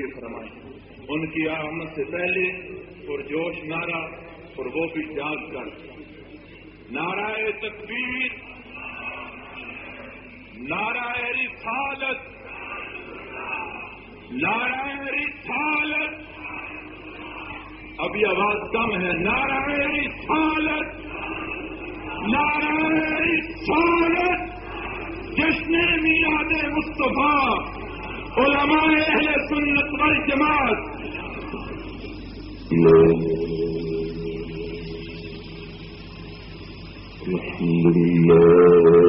توفیق فرمائے ان کی آمد سے پہلے پرجوش نعرہ اور وہ بھی جاگ کر۔ نعرہ تکبیر۔ نعرہ رسالت۔ نعرہ رسالت۔ ابھی آواز کم ہے۔ نعرہ رسالت۔ نعرہ رسالت۔ جشن میاد مصطفیٰ۔ علماء اہل سنت والجماعت۔ الحمد لله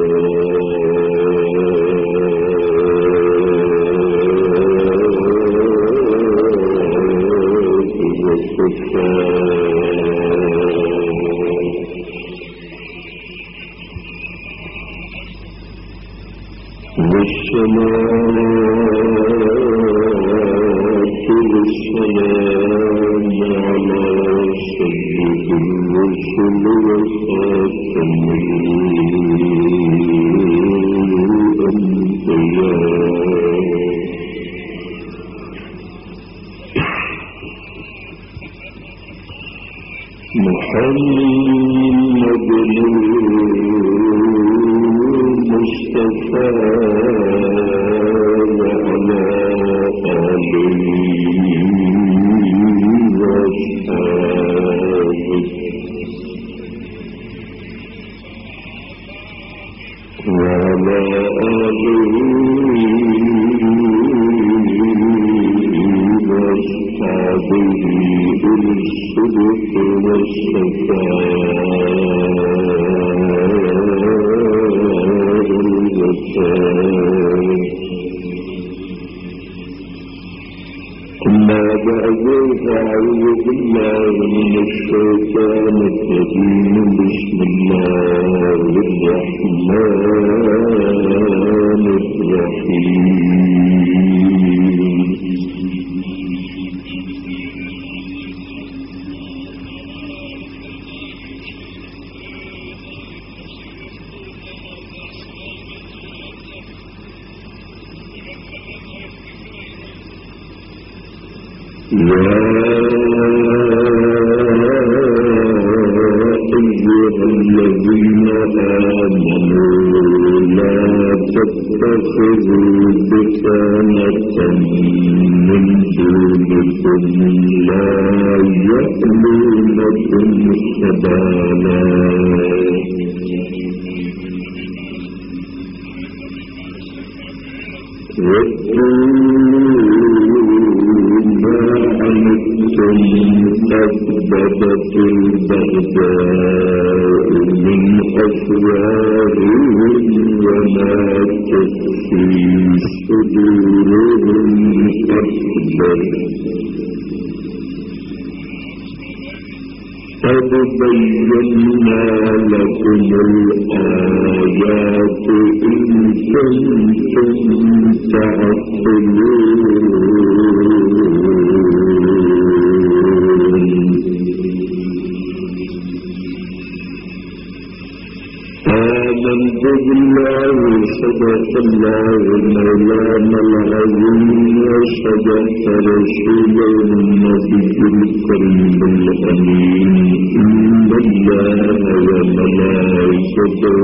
الحمد لله صدق الله النبي الكريم الأمين إن الله وملائكته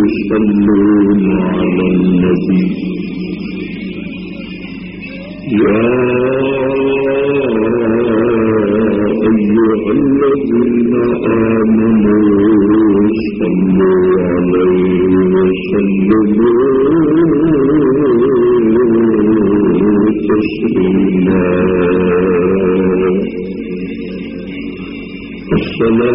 يصلون على النبي يا أيها الذين آمنوا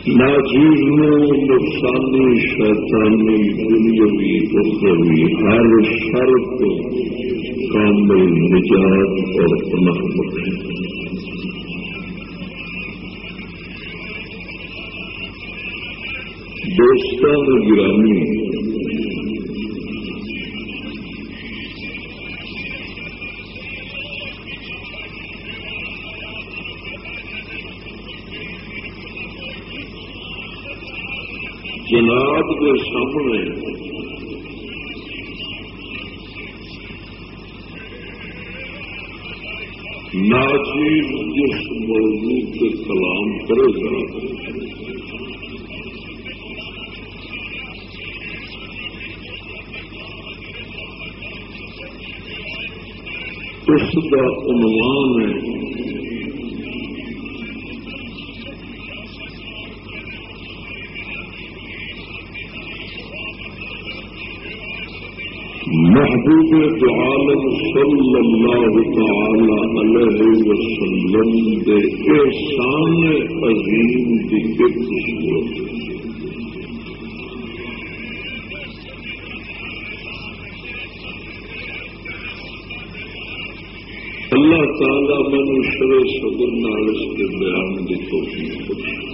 ناجیزوں نقصانی شیطانی دنیاوی اخروی ہر شر کو نجات اور پناہ بخشے دوستان گرامی جناب کے سامنے۔ ناچیز جس موضوع کے کلام کرے گا۔ اس کا عنوان ہے محبوب عالم صلی اللہ تعالی علیہ وسلم دے احسان عظیم کی ایک صورت اللہ تعالی میں شر صدر نالس کے بیان کی توفیق بخشی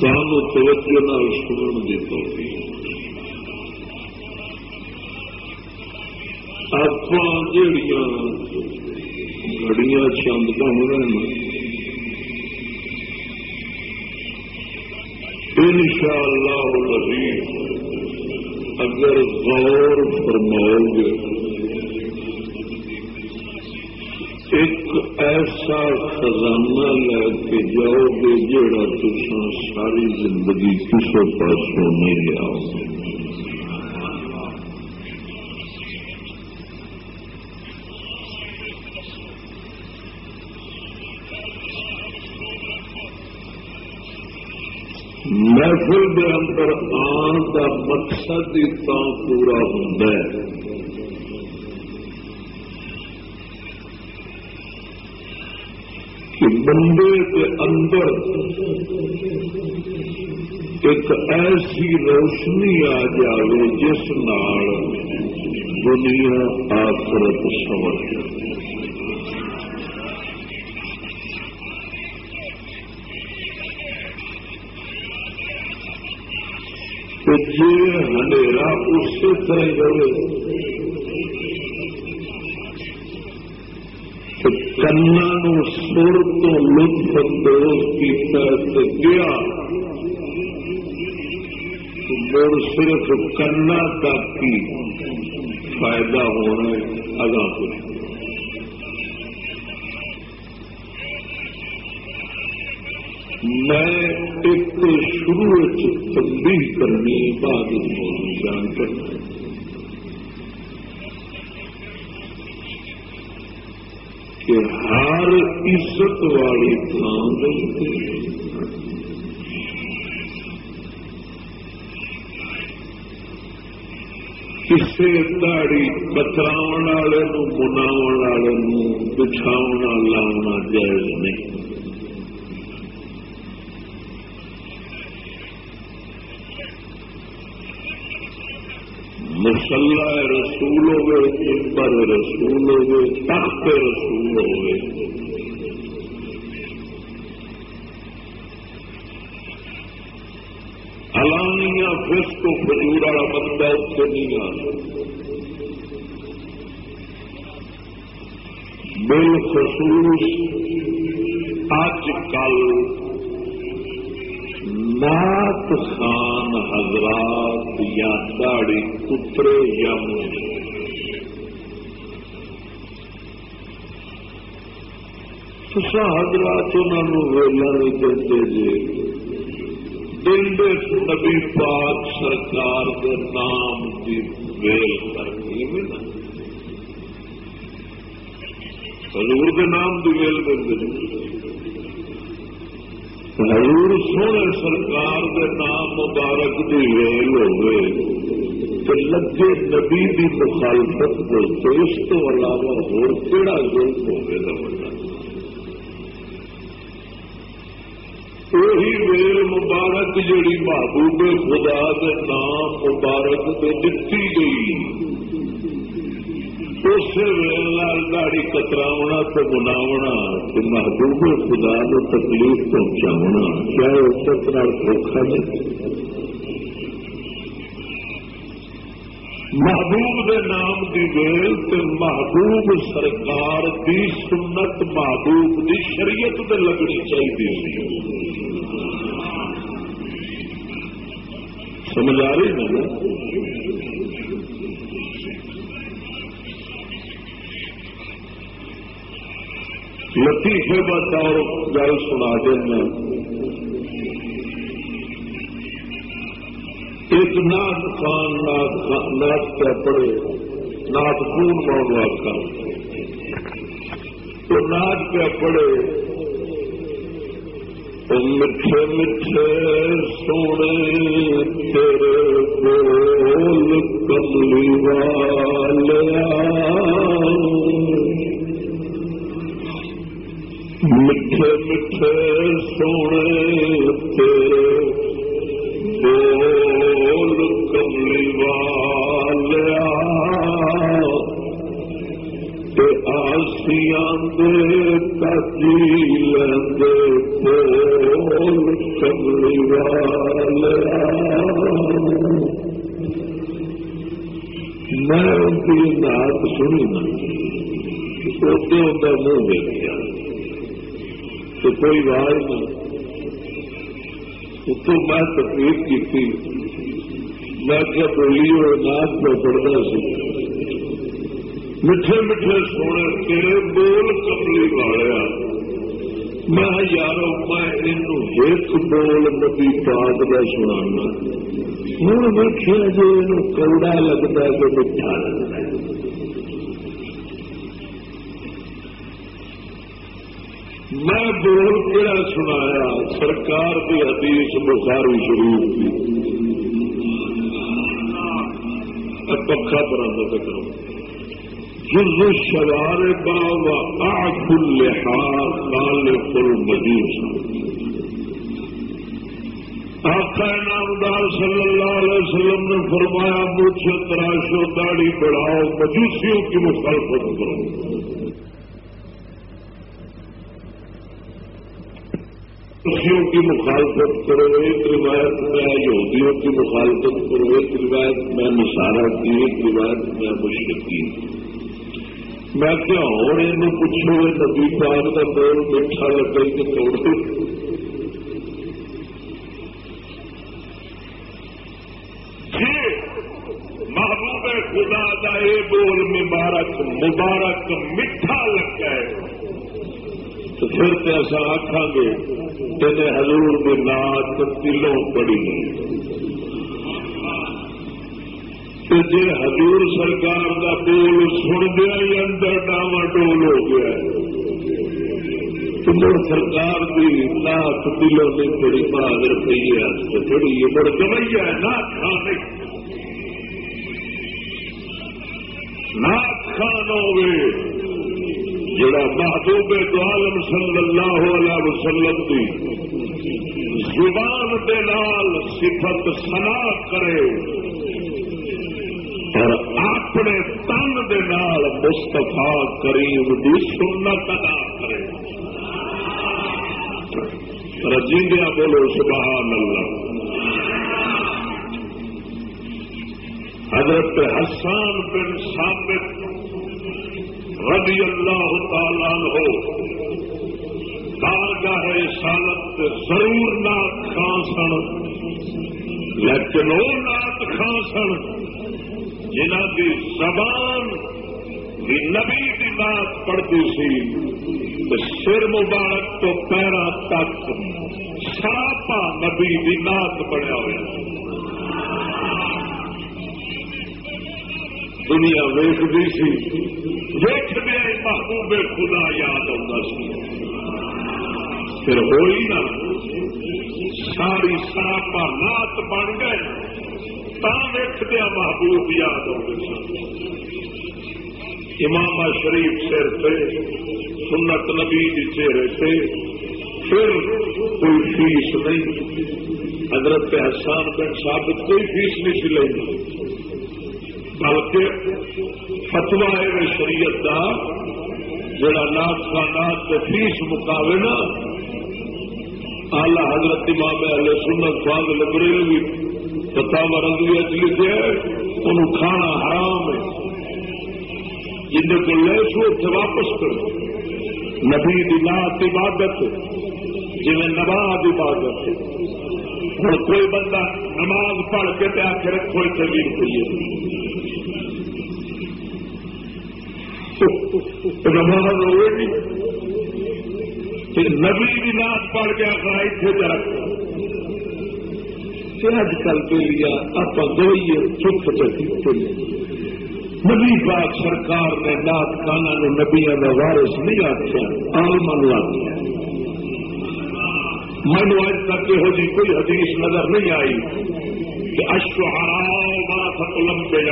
سانو توجہ نال سنن دی توفیق۔ آپ جڑیاں گڑیاں چند بن رہے ان شاء اللہ اگر غور فرماؤ گے۔ خزانہ لے کے جاؤ گے جڑا تسان ساری زندگی کسی پاسوں نہیں لیا محفل کے اندر آن کا مقصد ہی پورا ہوں کہ بندے کے اندر ایک ایسی روشنی آ جائے جس نال دنیا آخرت سمجھ جی ہنیرا اسی طرح رہے۔ کنا سر تو لطف اندوز کیا گیا مڑ صرف کنا تک ہی فائدہ ہونا اگا کچھ میں ایک شروع تبدیل کرنی بعد جان کرنا کہ ہر عزت والی تھان کسی داڑی بچاؤ والے مناو والے بچھاؤ لاؤنا جائز نہیں۔ مسلح رسول ہوئے چمبر رسول ہوئے تخت رسول ہوئے الانیاں فس کو فجور والا بندہ اتنے نہیں آ بالخصوص اج کل نات خان حضرات یا داڑی پترے یا مجھے تصا حضرات انہوں ویلا نہیں دے جی دل دے نبی پاک سرکار کے نام کی ویل کرنی ہے۔ نا حضور کے نام کی ویل کر حضور سونے سرکار کے نام مبارک کی ویل ہوئے تو لگے نبی کی مخالفت تو اس کو علاوہ ہوڑا ظلم ہوگا بڑا وہی ویل مبارک جیڑی محبوب خدا کے نام مبارک سے دتی گئی۔ اسی ویل گاڑی کتراونا تو بناونا تو محبوب خدا کو تکلیف پہنچاونا، کیا اس دھوکھا نہیں؟ محبوب دے نام دی ویل تے محبوب سرکار دی سنت محبوب دی شریعت تے لگنی چاہیے سمجھ آ رہی نا؟ لطیفے بتاؤ گل سنا دینا۔ ایک نات خان نات پہ پڑے نات خون موڑ کا۔ تو نات پہ پڑے میٹھے میٹھے سونے تیرے بول کملی والے میٹھے میٹھے سونے تیرے میں تکلیف کی تھی میں کیا بولی اور ناچ میں پڑھتا سی میٹھے میٹھے سونے تیرے بول کملی والا میں یارو میں ایک بول نبی پاک کا سنا ہوں ویکیا جی یہ کوڑا لگتا ہے کہ میٹھا لگتا ہے میں بول کہڑا سنایا سرکار کی حدیث بخاری شریف کی پکا برآمد کرو جز شوار با و آخ الحاظ لال فل مجوس آقا نامدار صلی اللہ علیہ وسلم نے فرمایا، مجھ تراشو داڑھی بڑھاؤ، مجوسیوں کی مخالفت کرو۔ خوشیوں کی مخالفت کرو، ایک روایت میں یہودیوں کی مخالفت کرو، ایک روایت میں نشارہ کی، ایک روایت میں مشرقی میں کیا ہوں یہ پوچھو نبی پاک کا بول میٹھا لگا کہ توڑ جی، محبوب خدا کا یہ بول مبارک مبارک، میٹھا لگ جائے تو پھر تو ایسا آخان گے تین ہزور کے نات دلوں پڑی۔ جی ہزور سرکار کا بول سن دیا ہی اندر ڈاوا ڈول ہو گیا تو سرکار کی نات دلوں نے بڑی بہادر پی ہے تھوڑی یہ بڑھ گوئی ہے نات کھانے نات خان ہوئے جڑا محبوب دو عالم صلی اللہ علیہ وسلم کی زبان دے نال صفت سنا کرے دے نال مستفا کریم کی سنت ادا کرے۔ رجیندیا بولو، سبحان اللہ۔ حضرت حسان بن ثابت رضی اللہ تعالیٰ ہو بارگاہ سالت ضرور نات خان سن، لیکن وہ نات خان سن۔ جنہ کی زبان بھی نبی کی نات پڑتی سی سر مبارک تو پیرا تک ساپا نبی کی نات بنیا ہوا دنیا ویستی سی ویچ محبوب خدا یاد آتا سی۔ پھر ہوئی نا، ساری سراپا نات بن گئے۔ تا محبوب یاد امام شریف سر سے سنت نبی چہرے سے پھر کوئی فیس نہیں۔ حضرت احسان بن ثابت کوئی فیس نہیں سی لیں بلکہ فتوا ہے شریعت کا جڑا نات کا نات کے فیس مقابلے نا آلہ حضرت امام اہل سنت فاض لبریل بھی فتح رضوی اچ لکھے ان کھانا حرام ہے۔ جن کو لے سو اتنے واپس کرو۔ نبی دی نات عبادت جی نواز عبادت ہوں کوئی بندہ نماز پڑھ کے پہ آ کے رکھو اتنے بھی روپیے نماز ہوئے نہیں نبی کی نات پڑھ کے آخر اتنے چ رکھ اج کل کے لیے آپ دوئیے چپ چکی نبی پاک سرکار نے نات کانا نے نبیا کا وارس نہیں آخیا آلما آخیا مینو اج تک یہو جی کوئی حدیث نظر نہیں آئی کہ اشوہارا بڑا تھک لمبے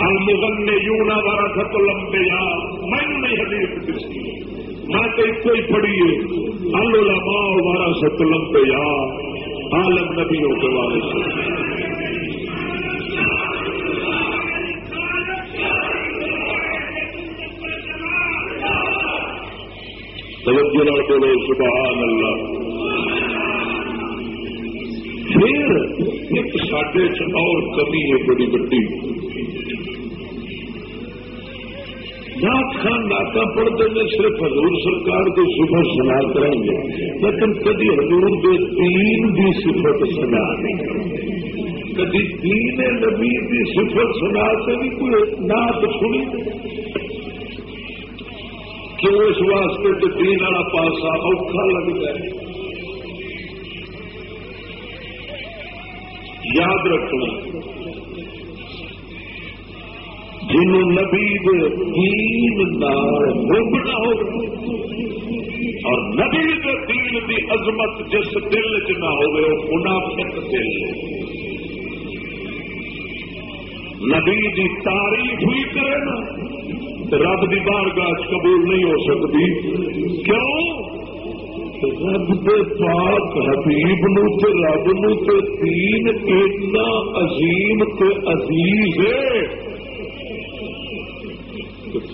المغن یونا بارہ سب لمبے یا میں نہیں حدیث دسی میں تو ایک ہی پڑھی ہے الما بارہ سب لمبے یا عالم نبیوں کے بارے سے توجہ بولو سبحان اللہ پھر ایک ساڈے اور کمی ہے، بڑی بڑی۔ خان ناتا پڑھتے ہیں صرف حضور سرکار کی صفت سنا کریں گے، لیکن کدی حضور کے تین بھی صفت سنا نہیں کدی تین نبی کی صفت سنا کے بھی کوئی نات سنی کیوں اس واسطے کہ تین والا پاسا اوکھا لگتا ہے یاد رکھنا جنہوں نبی دین روکنا ہو، اور نبی کے دین کی عظمت جس دل چ نہ ہوئے منافق دل نبی کی تعریف ہی کرے نا رب کی بارگاہ قبول نہیں ہو سکتی۔ کیوں؟ رب کے پاک حبیب نو تے رب نو تے دین اتنا عظیم تے عزیز ہے۔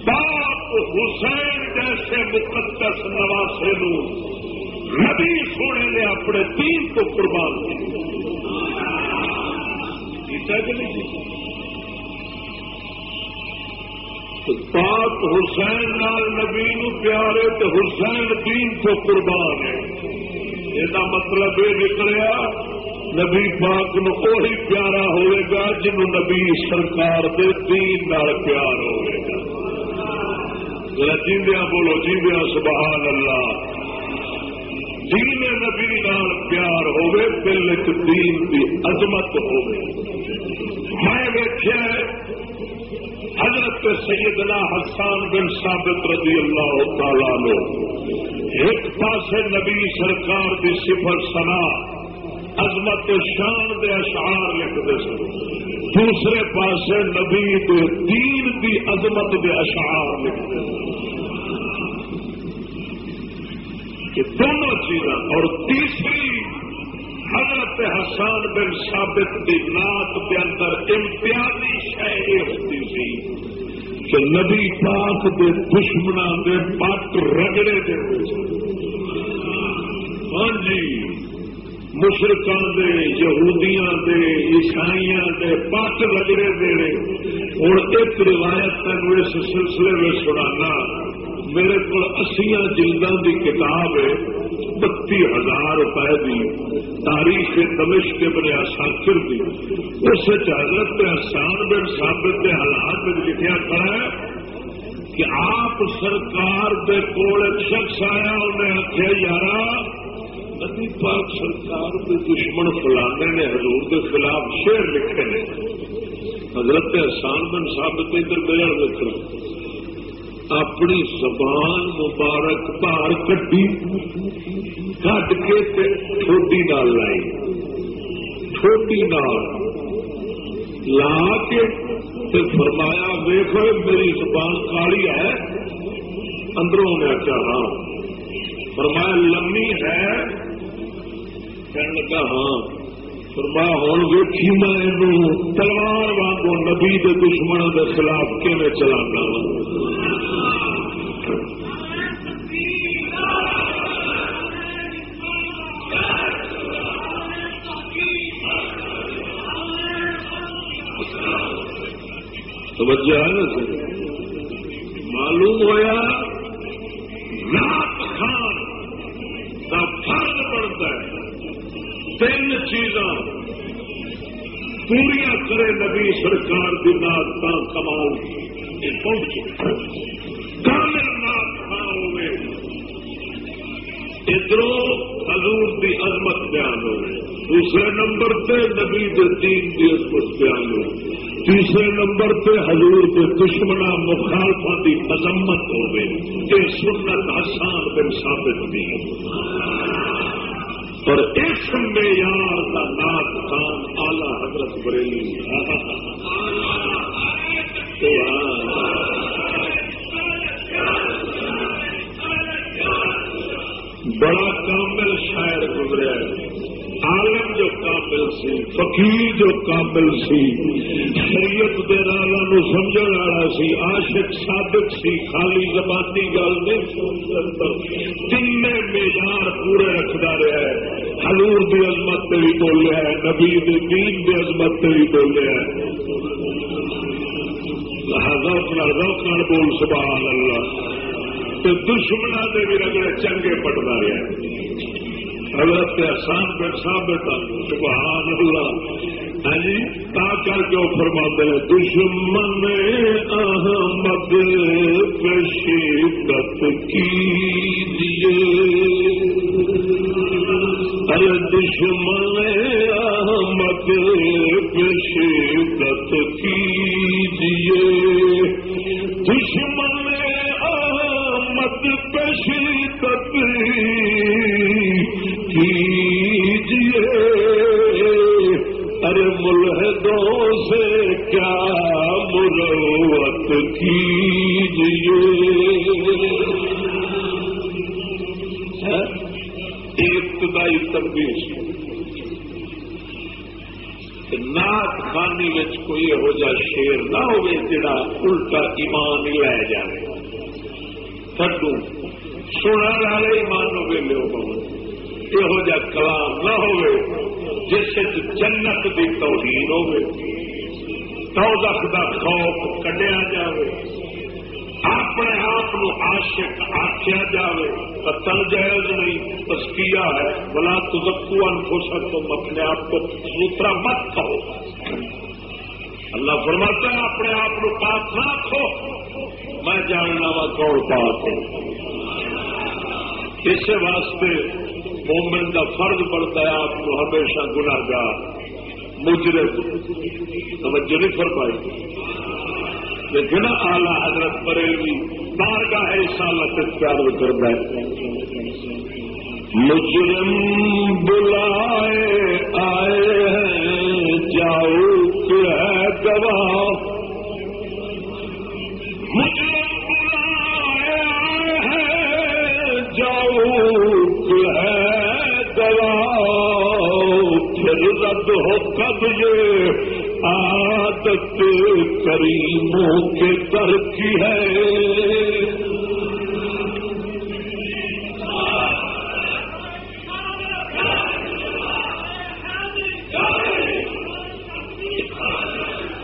باپ حسین جیسے مقدس نواسے نو نبی سونے نے اپنے تین کو قربان جی جی۔ پاک حسین نال نبی نو پیارے تو حسین دین تو قربان ہے۔ یہ مطلب یہ نکلیا نبی پاک نو وہی پیارا ہوئے گا جنہوں نبی سرکار دے دین نال پیار ہوئے گا۔ جیندیا بولو جیندیا سبحان اللہ دین نبی نال پیار ہوئے دل دین کی عظمت ہوئے میں ویخیا حضرت سیدنا حسان بن ثابت رضی اللہ تعالی لو ایک پاس نبی سرکار کی سفر سنا۔ عظمت شان دے اشعار لکھتے سن۔ دوسرے پاس نبی دے دین دی عظمت دے اشعار لکھتے دونوں چیزاں اور تیسری حضرت حسان بن ثابت کی نات کے اندر امتیازی شہ یہ ہوتی سی کہ نبی پاک کے دشمنا کے پٹ رگڑے دے ہاں جی۔ مشرقوں کے یہودیاں دے، عیسائیاں دے، پٹ رگڑے دے ہوں ایک روایت تین اس سلسلے میں سنانا۔ میرے کو اسیا جلدوں کی کتاب ہے بتی ہزار روپئے کی تاریخ دمش کے بنے آساکر دی۔ اس حضرت احسان بن ثابت کے حالات میں لکھا کھڑا ہے کہ آپ سرکار دے کول ایک شخص آیا، انہیں آخیا یار نبی پاک سرکار کے دشمن فلانے نے حضور کے خلاف شیر لکھے نے حضرت احسان بن ثابت ادھر بجڑ دیکھ اپنی زبان مبارک بار کٹی کٹ کے ٹھوڈی نال لائی۔ ٹھوڈی نال لا کے فرمایا ویخو میری زبان کالی ہے۔ اندروں نے آخیا ہاں۔ فرمایا لمبی ہے۔ کہنے لگا ہاں فرمایا ہوں ویکھی میں تلوار واگو نبی کے دشمنوں کے خلاف کیون چلانا توجہ ہے نا معلوم ہوا پوریا کرے نبی سرکار کی نات کا کمال پہنچ کامل نات خان ہوئے۔ ادھر حضور کی عظمت بیان ہوئے۔ دوسرے نمبر پہ نبی دین کی عظمت بیان ہوئے۔ تیسرے نمبر پہ حضور کے دشمنا مخالفا کی عظمت ہو یہ سنت آسان بن ثابت بھی۔ اور اس معیار کا نات خان آلہ حضرت بریلی بڑا کامل شاعر گزرا ہے۔ عالم جو کامل سی، فقیر جو کامل سی، شریعت دے نو سمجھ والا سی، عاشق ثابت سی، خالی زبانی گل نہیں تین معیار پورے رکھتا رہا ہے۔ حضور دی عظمت پہ بھی بولیا ہے، نبی دی دین دی عظمت پہ بھی بولیا ہے۔ روک بول، سبحان اللہ۔ دشمنا کے بھی رگڑے چنگے پٹتا رہا ہے۔ حضرت احسان بن ثابت سبحان اللہ ہاں جی تا کر کے وہ فرما دے دشمن احمد شدت کیجیے ارے، دشمن احمد شدت کیجیے کیجیے۔ ابتدائی تبدیش نات خانی کوئی یہو جا شیر نہ ہوئے جڑا الٹا ایمان لے جائے کڈو سنا والے ایمان ویلے ہو یہو جا کلام نہ ہو جس جنت کی توہین ہو خوف کڈیا جائے اپنے آپ عاشق آخیا جائے قتل جائز نہیں تسکیا ہے؟ بلا تزکو انفسر تم اپنے آپ کو دوسرا مت کہو۔ اللہ فرماتا ہے، اپنے آپ کو پاک نہ رکھو۔ میں جاننا وا کون پاک ہے۔ اس واسطے مومن کا فرض بنتا ہے، آپ کو ہمیشہ گناگار مجرم۔ توجہ نہیں فرمائی۔ لیکن آلہ حضرت بریلوی بارگاہ رسالت اختیار کرتا ہے مجرم بلائے آئے ہیں، جاؤ ہے گواہ۔ مجرم بلائے آئے ہیں، جاؤ ہے گواہ۔ پھر رد ہو کب یہ؟ عادت کریموں کے در کی ہے۔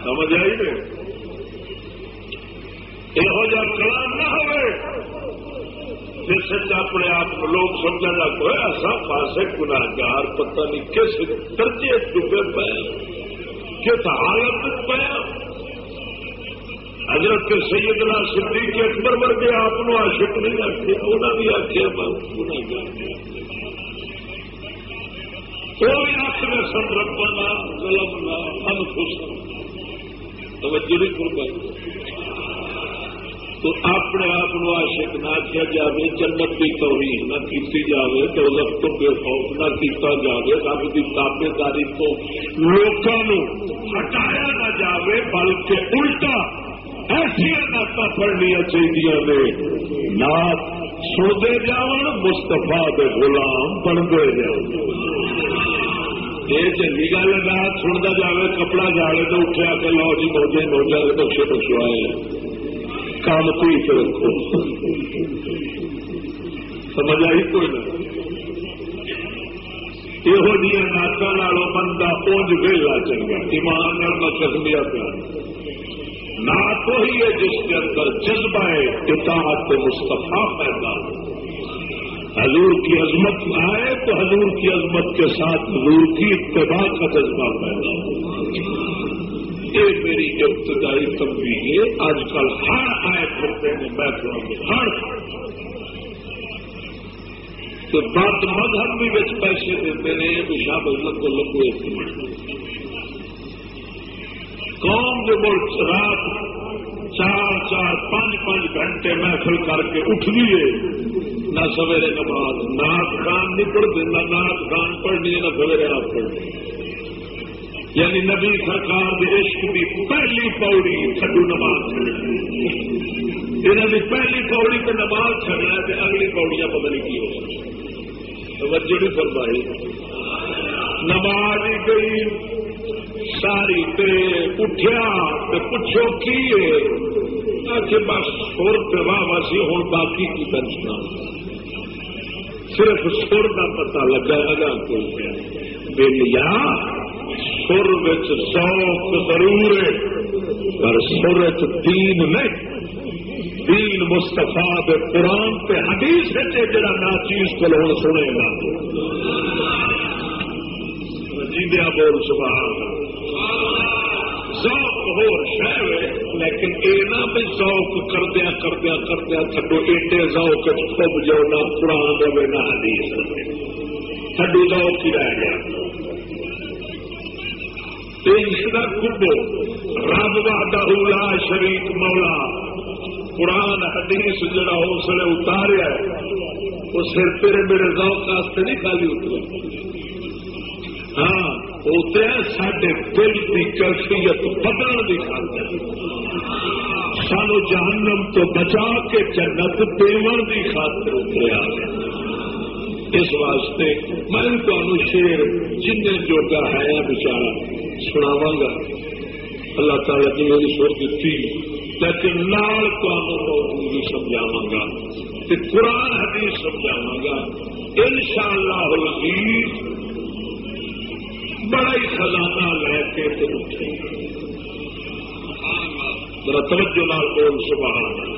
سمجھ آئی نے یہو کلام نہ ہوئے۔ جس اپنے آپ کو لوگ سمجھنے لگ پہ ایسا پاسے گناگار پتہ نہیں کس درجے ڈبے پہ کس حالت پایا حضرت کے سیدنا صدیق کے اکبر ورگے آپ عاشق نہیں آخیا انہوں نے آخیا وہ بھی آخر سن ربنا ظلمنا انفسنا توجہ نہیں کر پائی تو اپنے آپ عاشق نہ کیا جائے جنت کی توہین نہ کی جائے دولت تو بے خوف نہ کیتا جائے رب کی تابے داری تو لوگوں ہٹایا نہ جائے بلکہ الٹا ایسا نعت پڑھنیا چاہیے نے۔ نات سنتے جان مستفا دے غلام بنتے جاؤ یہ چنگی گل ہے نات سنتا جائے کپڑا جاڑے تو اٹھا کے لو جی موجے موجہ بخشے بخشوائے کام کوئی رکھو سمجھ آئی کوئی نہ؟ یہو جی ناتوں بندہ اونج ویلا چنگا، ایمان میں چسمیا پیا۔ نہ تو ہی ہے جس کے اندر جذبہ اطاعت مستفا پیدا۔ ہو حضور کی عظمت آئے تو حضور کی عظمت کے ساتھ حضور کی اتباع کا جذبہ پیدا۔ ہو یہ میری ابتدائی تبدیلی ہے آج کل ہر آئے پھرتے ہیں میں ہر تو بات مذہب بھی بچ پیسے دیتے ہیں، تو شاہ بزرگ کو لگو قوم جو ملک رات چار چار، پانچ پانچ گھنٹے محفل کر کے اٹھ دیے نہ سویرے نماز نات خان نہیں پڑھتے نہ نات خان پڑھنی ہے، نہ سویرے آپ پڑھنی یعنی نبی سرکار کے عشق کی پہلی پوڑی تھڈو نماز انہوں پہلی پوڑی تو نماز چڑنا ہے اگلی پوڑیاں پتہ نہیں کی ہو توجہ نہیں فرمائی۔ نماز ہی گئی ساری تے اٹھیا پوچھو کی کہ بس سر پہ واہ واسی ہوں باقی کی درشنا صرف سر کا پتا لگا لگا کوئی بے لیا سر ذوق ضرور ہے، پر سر دین نہیں۔ دین مستفا قرآن پہ حدیث ہے، جڑا ناچیز کو لوگ سنے گا۔ جیدیا بول، سبحان ذوق ہو شہر لیکن یہ نہ بھی ذوق کردیا کردیا کردیا تھڈو ایڈے ذوق خوب جاؤ نہ قرآن رہے نہ حدیث تھڈو ذوق ہی رہ گیا۔ کبو رب وا شریف مولا. قرآن حدیث جڑا اسلے اتاریا وہ سر تیرے میرے ذوق واسطے نہیں خالی اترے. ہاں اتریا سڈے دل کی کیفیت بدلنے کی خاطر. سانو جہنم تو بچا کے جنت دیون کی خاطر اتریا اس واسطے میں تمہیں شیر جن جوگا ہے بچارا سناوا گا اللہ تعالیٰ کی میری سر دیتی لیکن لال تمہیں سمجھاوا گا قرآن حدیث سمجھاوا گا ان شاء اللہ بڑا ہی خزانہ لے کے اٹھے ذرا توجہ لال بول، سبحان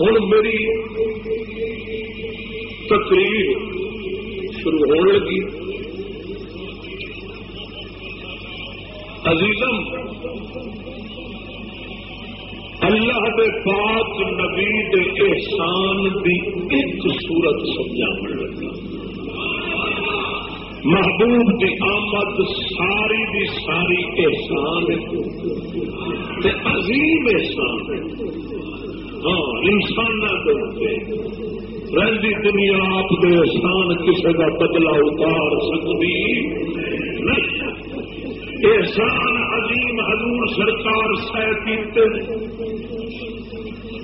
ہوں میری تقریر شروع ہونے لگی۔ عزیزم اللہ دے پاک نبی دے احسان دی ایک صورت سمجھا لگا۔ محبوب کی آمد، ساری دی ساری احسان تے عظیم احسان ہاں انسان رہی دنیا آپ کے احسان کسی کا بدلا اتار سکتی احسان عظیم حضور سرکار سہ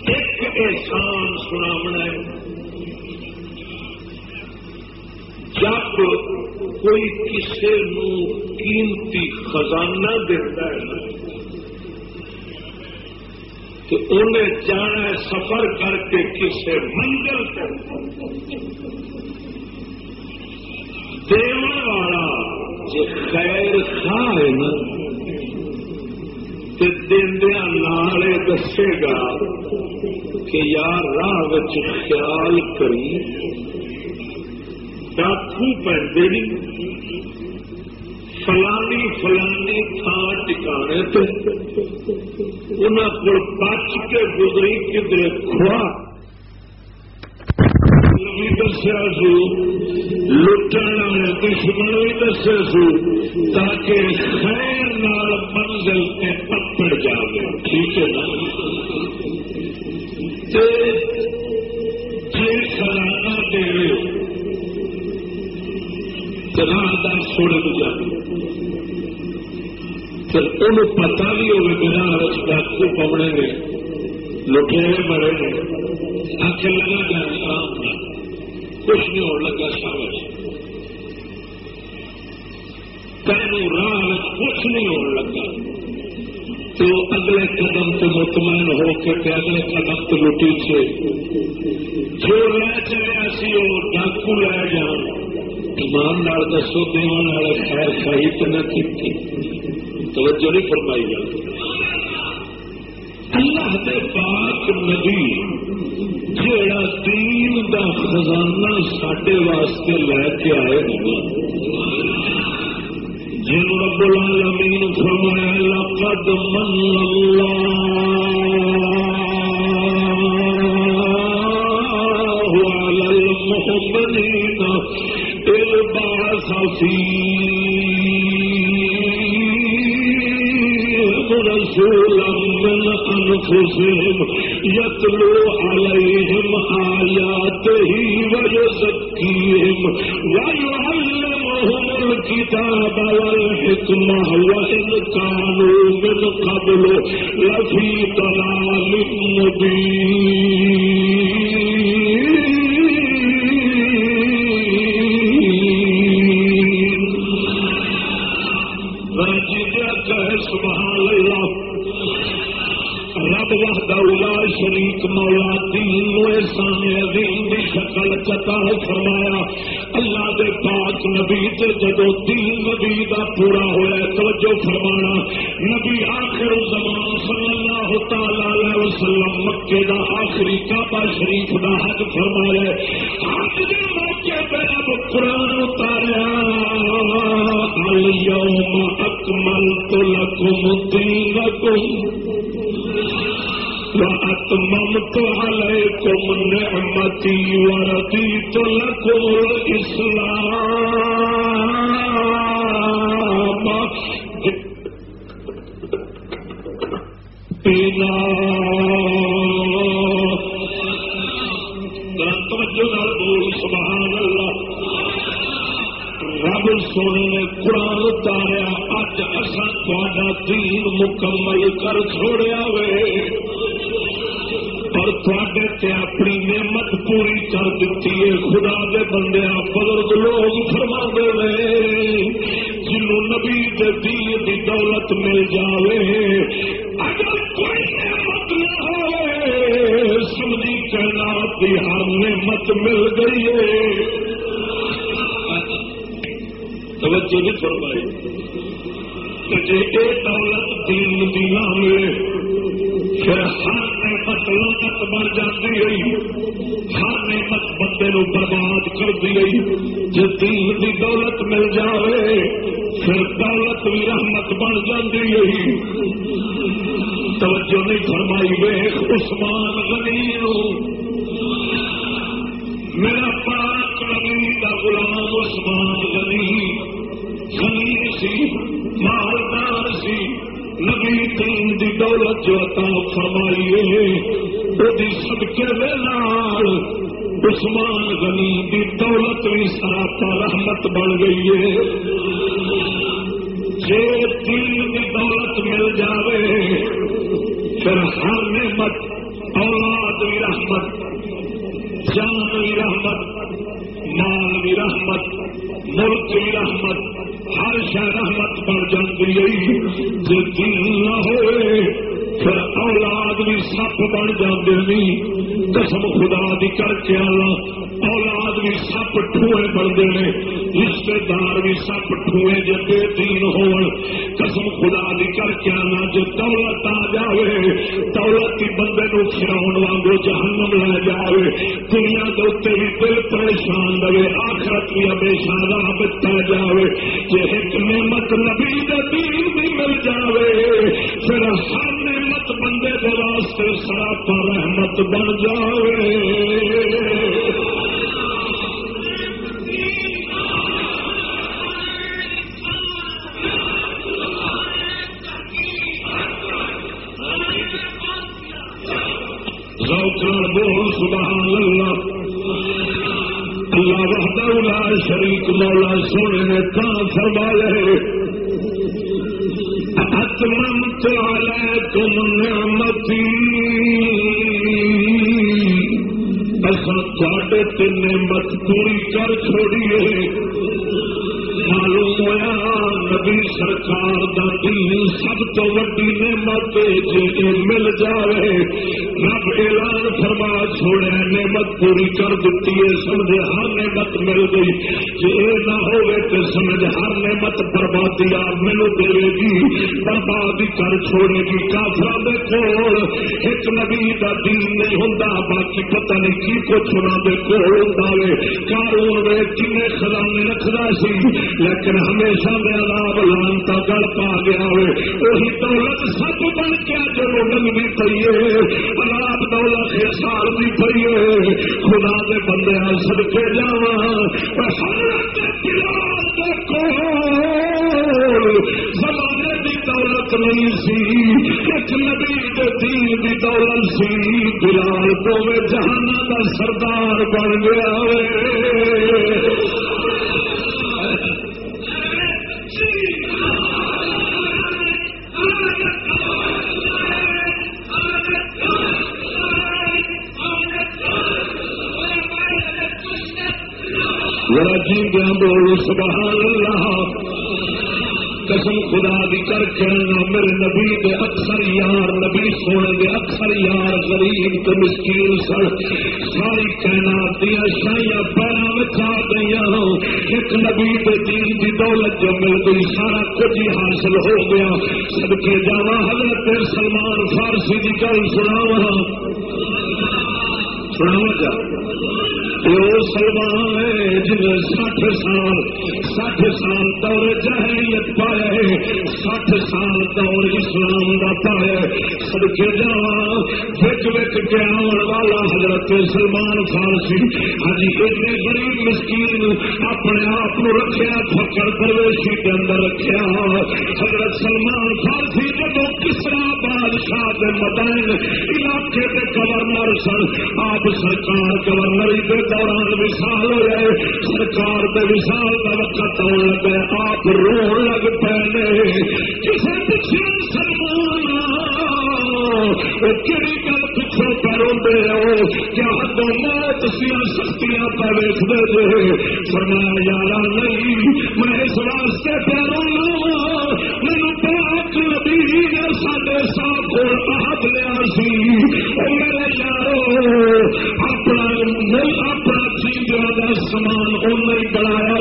ایک احسان سنا جب کوئی کسی قیمتی خزانہ دیتا ہے تو انہیں جانا سفر کر کے کسی منزل دیوان والا خیر خواہ ہے نا دیا دسے گا کہ یار راہ خیال کری ڈاکو پہنتے نہیں فلانی فلانی تھان ٹکانے انہوں کو بچ کے گزری کدھر کھوا بھی دسیا سو لٹن والے دشمن بھی دسے سو، تاکہ خیر نال منزل کے پکڑ جائے ٹھیک ہے نا؟ جی سلانہ دے راہدار چھوڑے کو جائے پھر انہوں پتا بھی ہوگا کہ راہ ڈاکو پمنے نے لٹے مرے نے آ کے لگا جائے آرام کچھ نہیں ہونے لگا سامنے تینوں راہ کچھ نہیں ہونے لگا۔ تو اگلے قدم سے مطمئن ہو کے اگلے قدم تو لٹی سے۔ جو لے چلے سی وہ ڈاکو لے جان ایمان نال دسو، دیوان والے خیر خائی تو نہ کی توجہ نہیں فرمائی جاتی اللہ دے پاک نبی جڑا دین دا خزانہ سڈے واسطے لے کے آئے جن رب العالمین فرمایا، لقد من الله على المؤمنين إذ بعث فيهم رسولا أنفسهم يتلو عليهم آياته ويزكيهم ويعلمهم الكتاب والحكمة وإن كانوا من قبل لفي ضلال مبين نبی تے جدو دین نبی دا پورا ہویا توجہ فرمانا، نبی آخر زمان صلی اللہ تعالی وسلم مکے دا آخری کعبہ شریف دا حج فرمایا حج دے موقع پہ اب قرآن اتاریا، اليوم اکملت لکم دینکم وأتممت عليكم نعمتي ورضيت لكم الإسلام۔ ہر رحمت بن جاتی جی دین نہ ہوئے پھر اولاد بھی سپ بن جاتے نہیں قسم خدا دی کر کے آنا اولاد بھی سپ ٹوئے بنتے ہیں رشتے دار بھی سپ ٹوئے جی بے دین ہو قسم خدا دی کر کے آنا جو دولت آ جائے دولت کی بندے نو کھراؤ وانگو جہنم لے جائے دنیا کے اتنے بھی دل پریشان رہے، آخرت بھی ہمیشہ راہ پہ جائے جی ایک نعمت نبی دین بھی مل جائے پھر ہر نعمت بندے کے واسطے، سراپا رحمت بن جائے سب تو وڈی نعمت جی مل جائے۔ رب فرما چھوڑے نعمت پوری کر دیتی ہے سمجھے ہر نعمت مل گئی جی یہ نہ ہوگی تو سمجھ ہر نعمت بربادی آ مینو دے گی بربادی کر چھوڑے گی کافر دے کول ایک نبی دا دین نہیں ہوں باقی پتہ نہیں کی کچھ انہوں دے کول ہوں کارون میں کن خزانے رکھدا سی لیکن ہمیشہ میں عذاب لانتا گل پا گیا ہوئے وہی دولت سب بن کے جو لوگن بھی پی ہے دولت دولت سال بھی پڑی ہے، خدا دے بندے سد کے جا زمانے کی دولت نہیں سی، ایک نبی کے دین کی دولت سی، بلال تو جہانا کا سردار بن گیا ہوئے مسکین سن ساری کائنات دیا شاہیاں پیروں میں آ گئی ایک نبی دے دین دی دولت جو مل گئی سارا کچھ ہی حاصل ہو گیا سب کے جاوا حضرت سلمان فارسی کی گل سنا سنا جا۔ سلمان ہے جن سٹھ سال سٹھ سال دور جہریت پایا ہے سٹھ سال دور اسلام کا پایا سب کے جا کے آن والا حضرت سلمان فارسی۔ ہجی ایسے غریب مسکین اپنے آپ رکھا فکر پرویشی کے اندر رکھا حضرت سلمان فارسی بادشاہ مدائن، علاقے کے گورنر سن۔ آپ سرکار گورنری کے دوران وشال ہو جائے سرکار کے وشال کا وقت آن لگا آپ رو لگ پے کسی پچھے سلمان کہڑی گل پچھوں پہ روڈے ہو۔ کیا حدوں موت سیا سختیاں پہ ویستے جے؟ فرمایا، یارا نہیں، میں اس واسطے پہ نے کو لیا سی میرے یارو، اپنا اپنا جی چیزوں کا سامان بنایا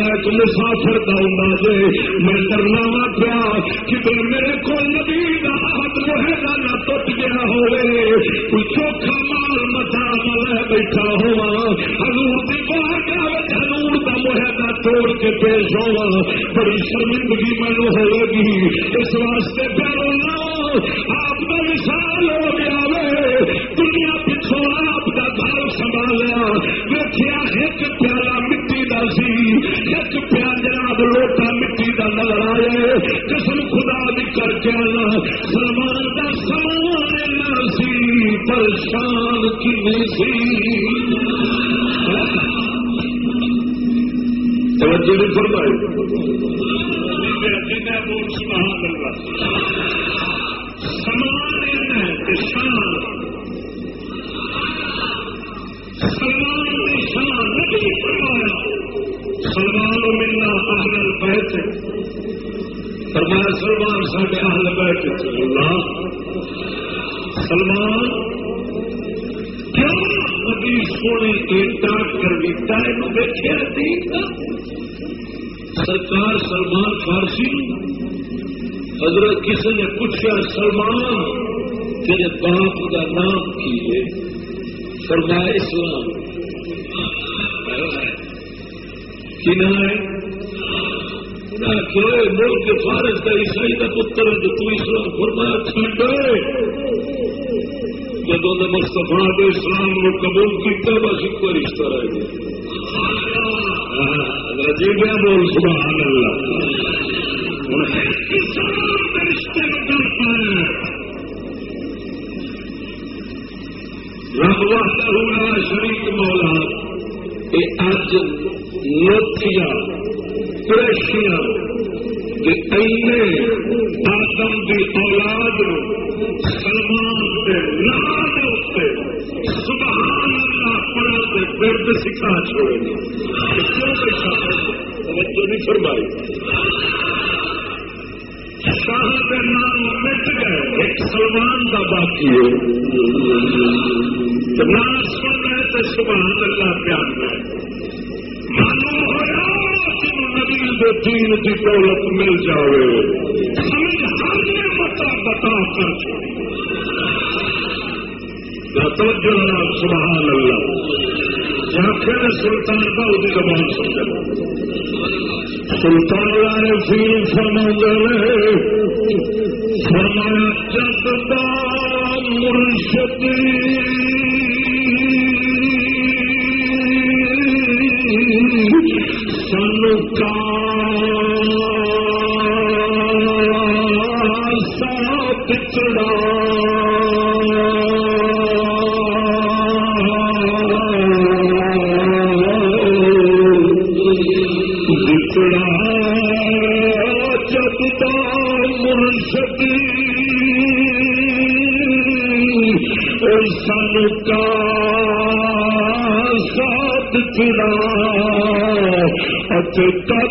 ایک مسافر کا ہوں جے، میں کرنا وا پیا کہ میرے کو نبی کا عہد معاہدہ نہ ٹوٹ گیا ہوئے۔ کوئی چوکھا مال متا مل بیٹھا ہوا۔ ہزور کی بار کا معاہدہ توڑ کے پیش ہوا بڑی شرمندگی مینو ہوئے گی اس واسطے پیرو آپ کا وشال ہو گیا وے۔ دنیا پچھوں آپ کا گھر سنبھالیا۔ دیکھا ایک پیالہ مٹی کا سی۔ ایک پیا جناب لوٹا مٹی کا نظر آئے قسم خدا بھی کر کے سلمان کا سامان نہ سی پریشان کی سی۔ توجہ نہیں فرمائی۔ ہے سلمان نے نہیں فرمایا، سلمان ملنا اہل بیت فرمایا سلمان سارے اہل بیت اللہ۔ سلمان کیا نبی سونے ایڈا کر دیتا ہے دیکھا سرکار سلمان فارسی حضرت کسی نے پوچھا، سلمان، تیرے باپ کا نام کی ہے؟ فرمایا، اسلام۔ کی نام ملک فارس کا عیسائی کا پتر ہے، جو تو اسلام فرمایا ٹھنڈے جب مستفا نے اسلام کو قبول کیا بس ایک بار اس طرح رجیبیا بول سبحان اللہ۔ رشتے میں کرتا ہے مولا یہ اج لوتیاں قریشیاں اینے آدم کی اولاد درد سکھا چھوڑے توجہ نہیں فرمائی شاہ کے نام مٹ گئے ایک سلمان کا باقی ہے۔ نہ سن رہے تو سبحان اللہ پیار ہے معلوم ہوا نبی دو تین کی دولت مل جائے سمجھ ہر نے بتا بتا کر چھوڑی توجہ سبحان اللہ جہاں پھر سلطان کا اس زبان سمجھا سلطان والے فیل فرما فرمایا جب مرشدی پچڑا جب مرشد سن کا ساتھ چڑا تد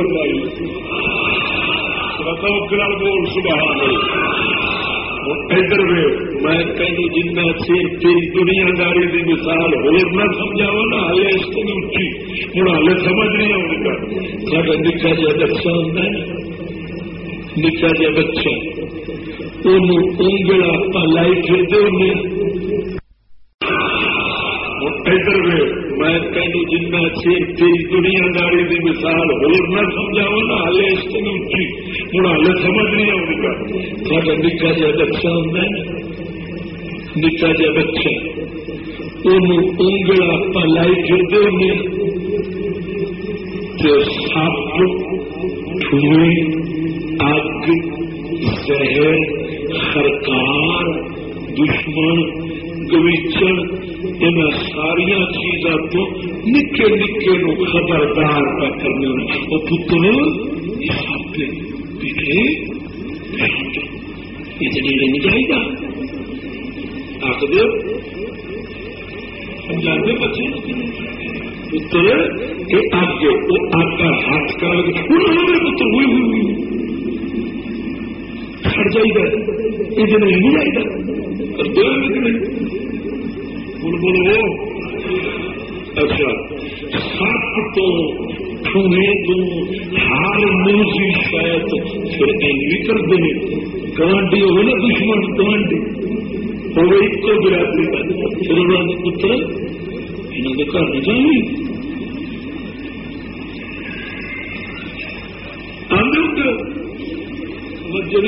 فرمائی بتاؤ بول سبحان ادھر میں کہیں جنہ چیر تیری دنیا داری کی مثال ہور نہ سمجھاوا نا ہلے اس کو بھی اٹھی ہوں ہلے سمجھ نہیں آؤں گا۔ سارا نکا جہا بچہ ہوتا ہے، نکا جہا بچہ انگل آپ لائی پھرتے ہوں ادھر میں کہیں جنہ چیر تیری دنیا داری کی مثال ہور نہ سمجھاوا نہ ہلے اس کو بھی اٹھی ہوں ہلے سمجھ نہیں آؤں گا سارا نکا جہا بچہ ہوتا ہے، نکا جہا بچہ۔ انگل آپ لائی پھرتے ہوں سپ ٹھوئی پہ کرنے وہ پتر سب پیٹے یہ نہیں چاہیے گا آخ دو سمجھاتے بچے پتر یہ اگ وہ کا ہاتھ کر پتر ہوئی ہوئی کھڑ جائے یہ نہیں چاہیے دو بول بولو اچھا سپ تو ٹھونے تو ہار موسی شاید پھر این کرتے ہیں۔ گانڈی ہوئے نا دشمن گانڈی ہوئے ایک برادری کا پھر انہوں نے پتر انہوں نے گھر نہیں جانی مجھے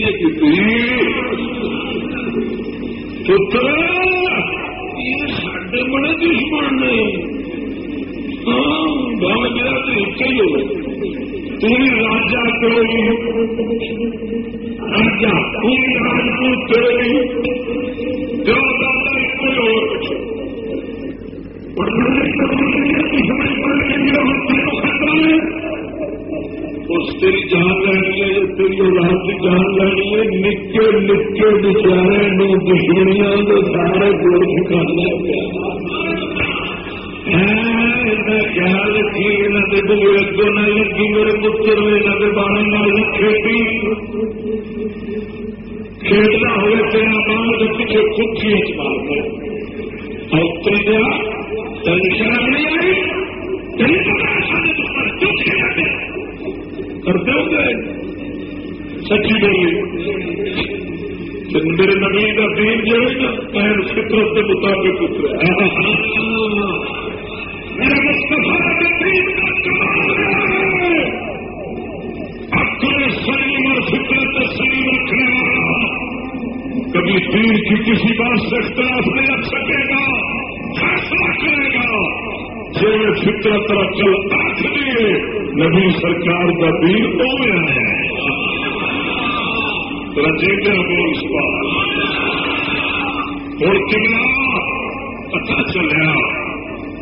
پتر راجا جو اس تیری جان لینی ہے۔ تیری اولاد کی جان لینی ہے نکے نکے بچارے نو دشمنیاں کے سارے گوڑ چکانا خیال رکھی یہاں کے اگوں نہ لگی میرے پتر یہاں کے نال کھیتی کھیلنا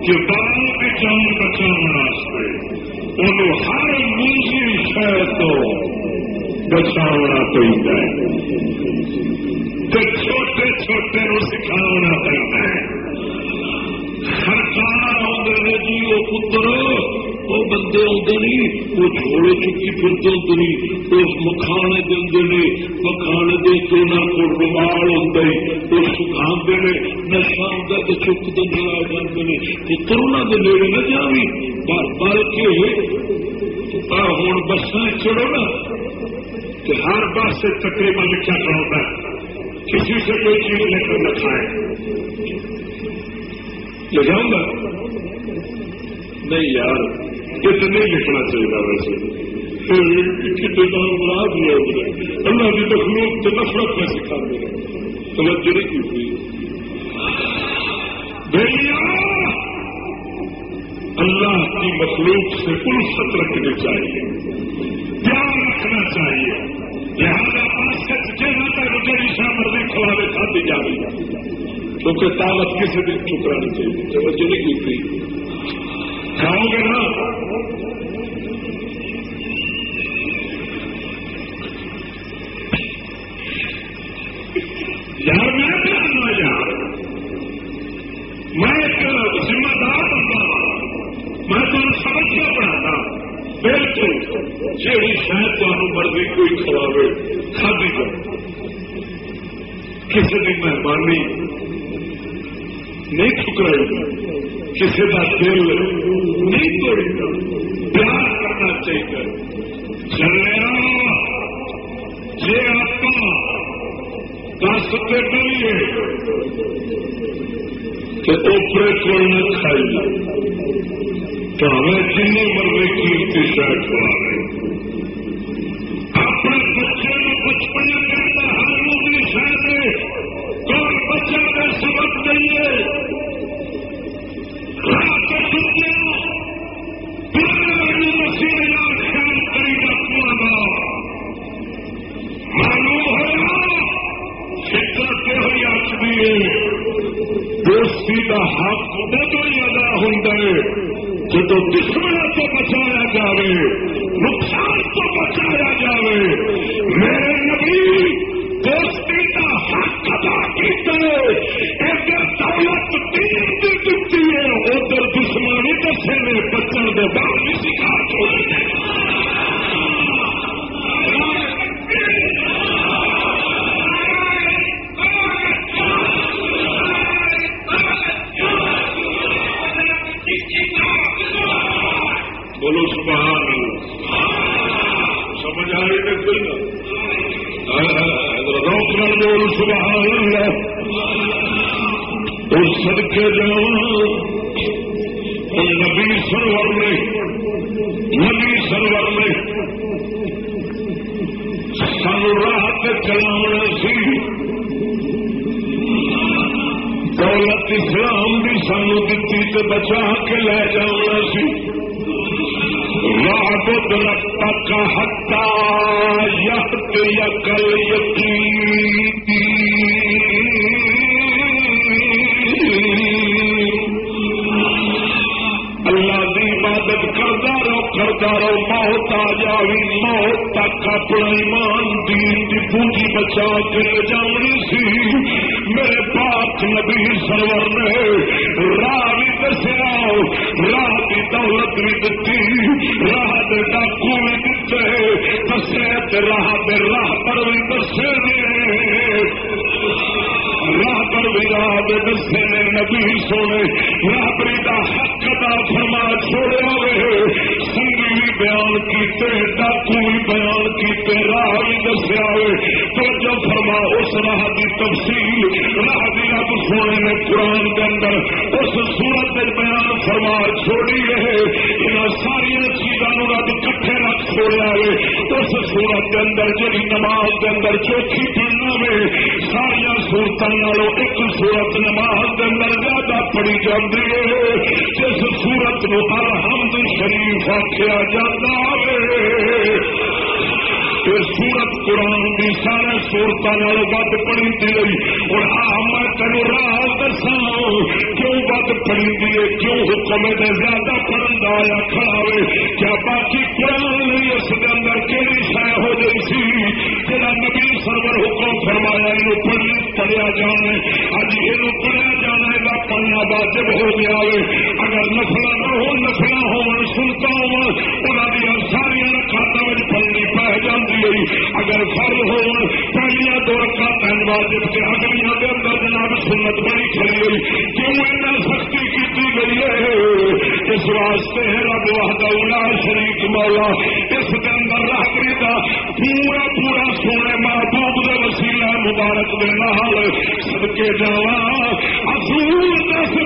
کہ بال کی جان بچاؤ انہوں ہر منجی شہر تو بچاؤنا پڑتا ہے چھوٹے چھوٹے سکھاؤنا پڑتا ہے سرکار آدھے جی وہ پتر وہ بندے آتے نہیں وہ چھوڑے چکی پھرتے ہوتے نہیں اس مکھانے دے مکھانے دے کے نہ کو رومال ہوتا ہے وہ سکھا نے نشا ہوتا تو چک دے آ جاتے ہیں کے نیڑے نہ جاوی بلکہ ہوں بساں چڑھو نا کہ ہر بس سے تقریباً لکھا چاہتا ہے۔ کسی سے کوئی چیز لے کر نہ کھائے۔ گا؟ نہیں یار، یہ تو نہیں لکھنا چاہیے ویسے بنا دیا اللہ کی تو نفرت میں سکھا دے توجہ نہیں کی تھی مخلوق سے الفت رکھنی چاہیے۔ پیار رکھنا چاہیے۔ لہٰذا آج سے جہاں تک مجھے شاہ مرضی کھلا کھاتی جا رہی کیونکہ طاقت کسی دن چکرانی چاہیے توجہ نہیں کی تھی کھاؤ گے نا کی مہربانی نہیں ٹھکرائی کسی کا دل نہیں توڑے گا۔ پیار کرنا چاہیے۔ چلے جی آپ دس کے ڈریے کہ اوپرے کو نہ کھائیے تو ہمیں جن مرضی کی شاید کھوا رہے۔ ربك حتى يأتيك اليقين اللہ دی عبادت کرتا رہو کرتا رہو موت آ جاوی موت تک اپنا ایمان دین دی پونجی بچا کے لے جانی سی۔ میرے پاک نبی سرور نے راہ بھی دسیا راہ کی دولت بھی دتی دے ڈاکو بھی دتے دسے راہ دے راہ پر بھی دسے راہ پر بھی راہ دے دسے نے، نبی سونے رابری کا حق ادا فرما چھوڑیا وے۔ سنگی بھی بیان کیتے، ڈاکو بھی بیان کیتے، راہ بھی دسیا وے۔ تو جو فرما، اس راہ کی تفصیل، راہ بھی رب سونے نے قرآن کے اندر اس سورت بیان فرما چھوڑی اس سورت کے اندر جی نماز کے اندر چوکھی پڑھنا وے ساریا سورتوں ایک سورت نماز کے اندر زیادہ پڑی جاتی ہے، جس سورت نو الحمد شریف آخیا جاتا ہے۔ سورت قرآن کی سارے سورتوں ود پڑی دی اور آ میں تین راہ دسا کیوں بد پڑی دیے کیوں حکم زیادہ پڑھن دا آیا کھڑا ہوئے؟ کیا باقی کہڑی ہو گئی سی۔ جہاں نبی سرور حکم فرمایا یہ پڑھی پڑھیا جانا اج یہ پڑھیا جانا یہ پڑھنا واجب ہو گیا ہے۔ اگر نسل نہ ہو نسل ہو سنتا ہو انہوں ساریا رکھاتا پڑھنی پی جاتی ہے۔ اگر فل ہو پہلیا دو رکھا واجب کے اگلیاں کے اندر جناب سنت بڑی کھڑی ہوئی۔ کیوں ایسا سختی کی گئی ہے؟ اس واسطے ہے رب وحدہ اولا شریف مولا، اس کا پورا پورا سونے محبوب کے وسیلہ مبارک دے نال سدکے جا حضور دس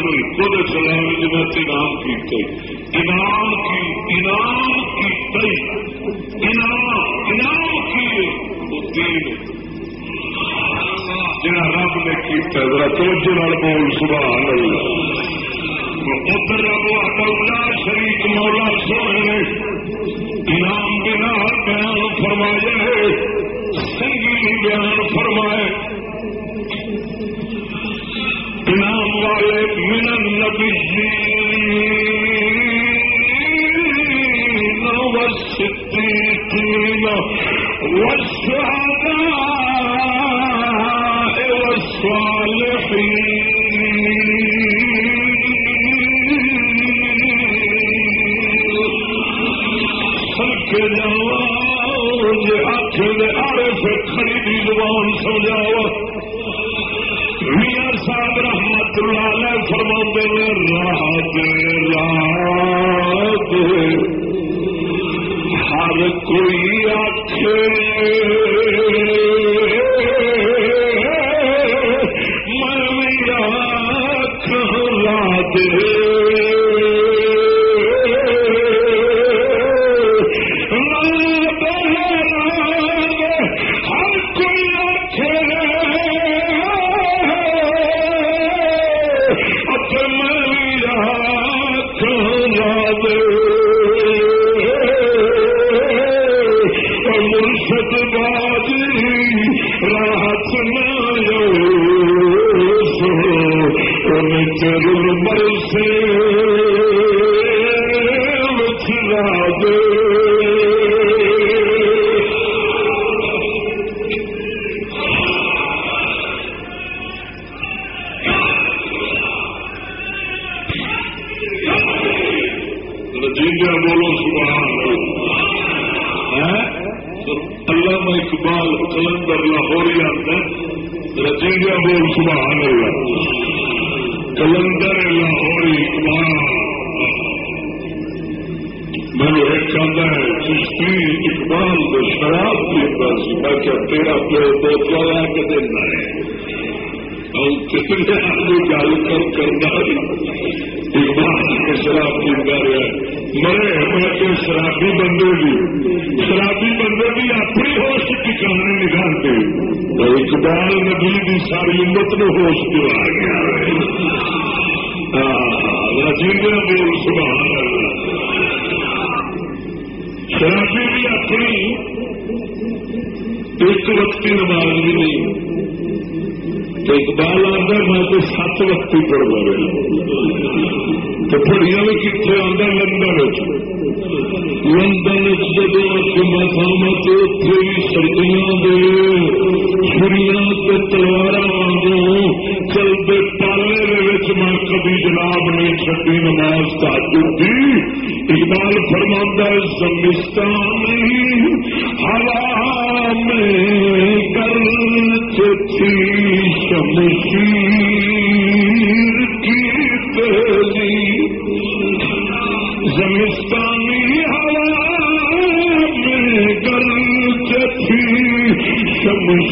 ٹرنا ہی سانو ایکو دے چلانے جنتی انعام کی انعام کی انعام انعام کی وہ دین جڑا رب نے کیتا ذرا توجہ نال بول، سبحان اللہ۔ ادھر رب اللہ شریف مولا سونے نے انعام بنا بیان فرمایا سنگی بیان فرمائے انعام من النبیین والشهداء بدل رات رات ہر کوئی آخر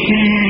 کی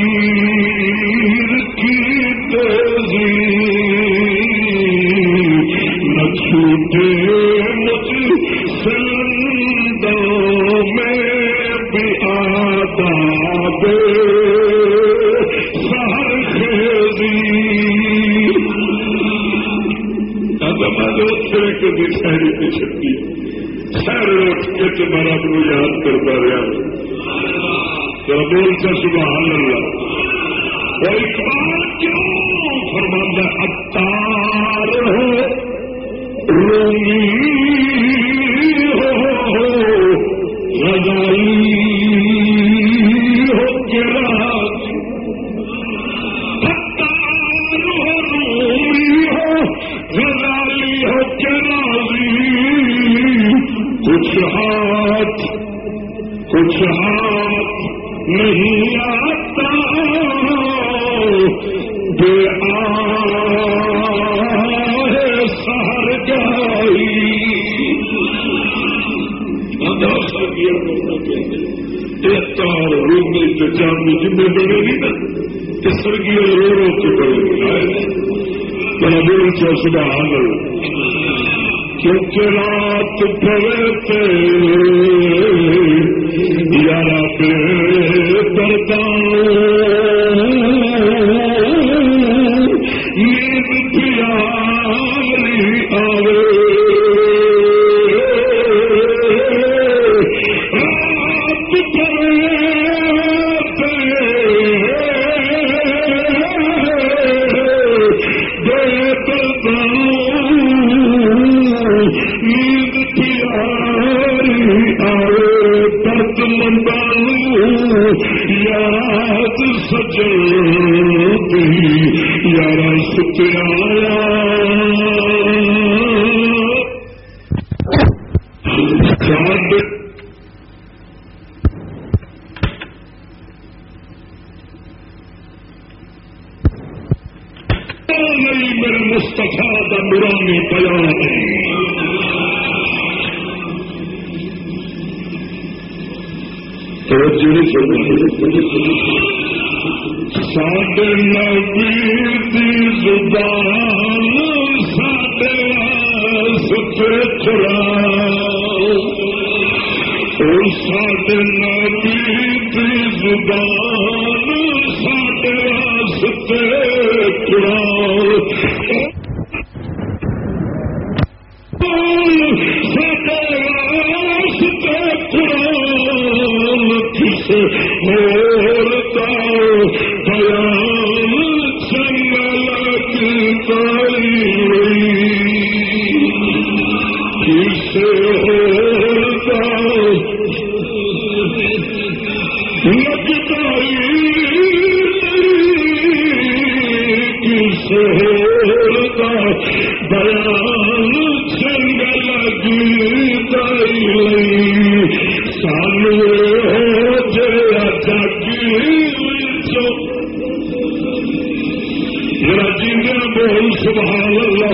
ذرا بول سبحان اللہ۔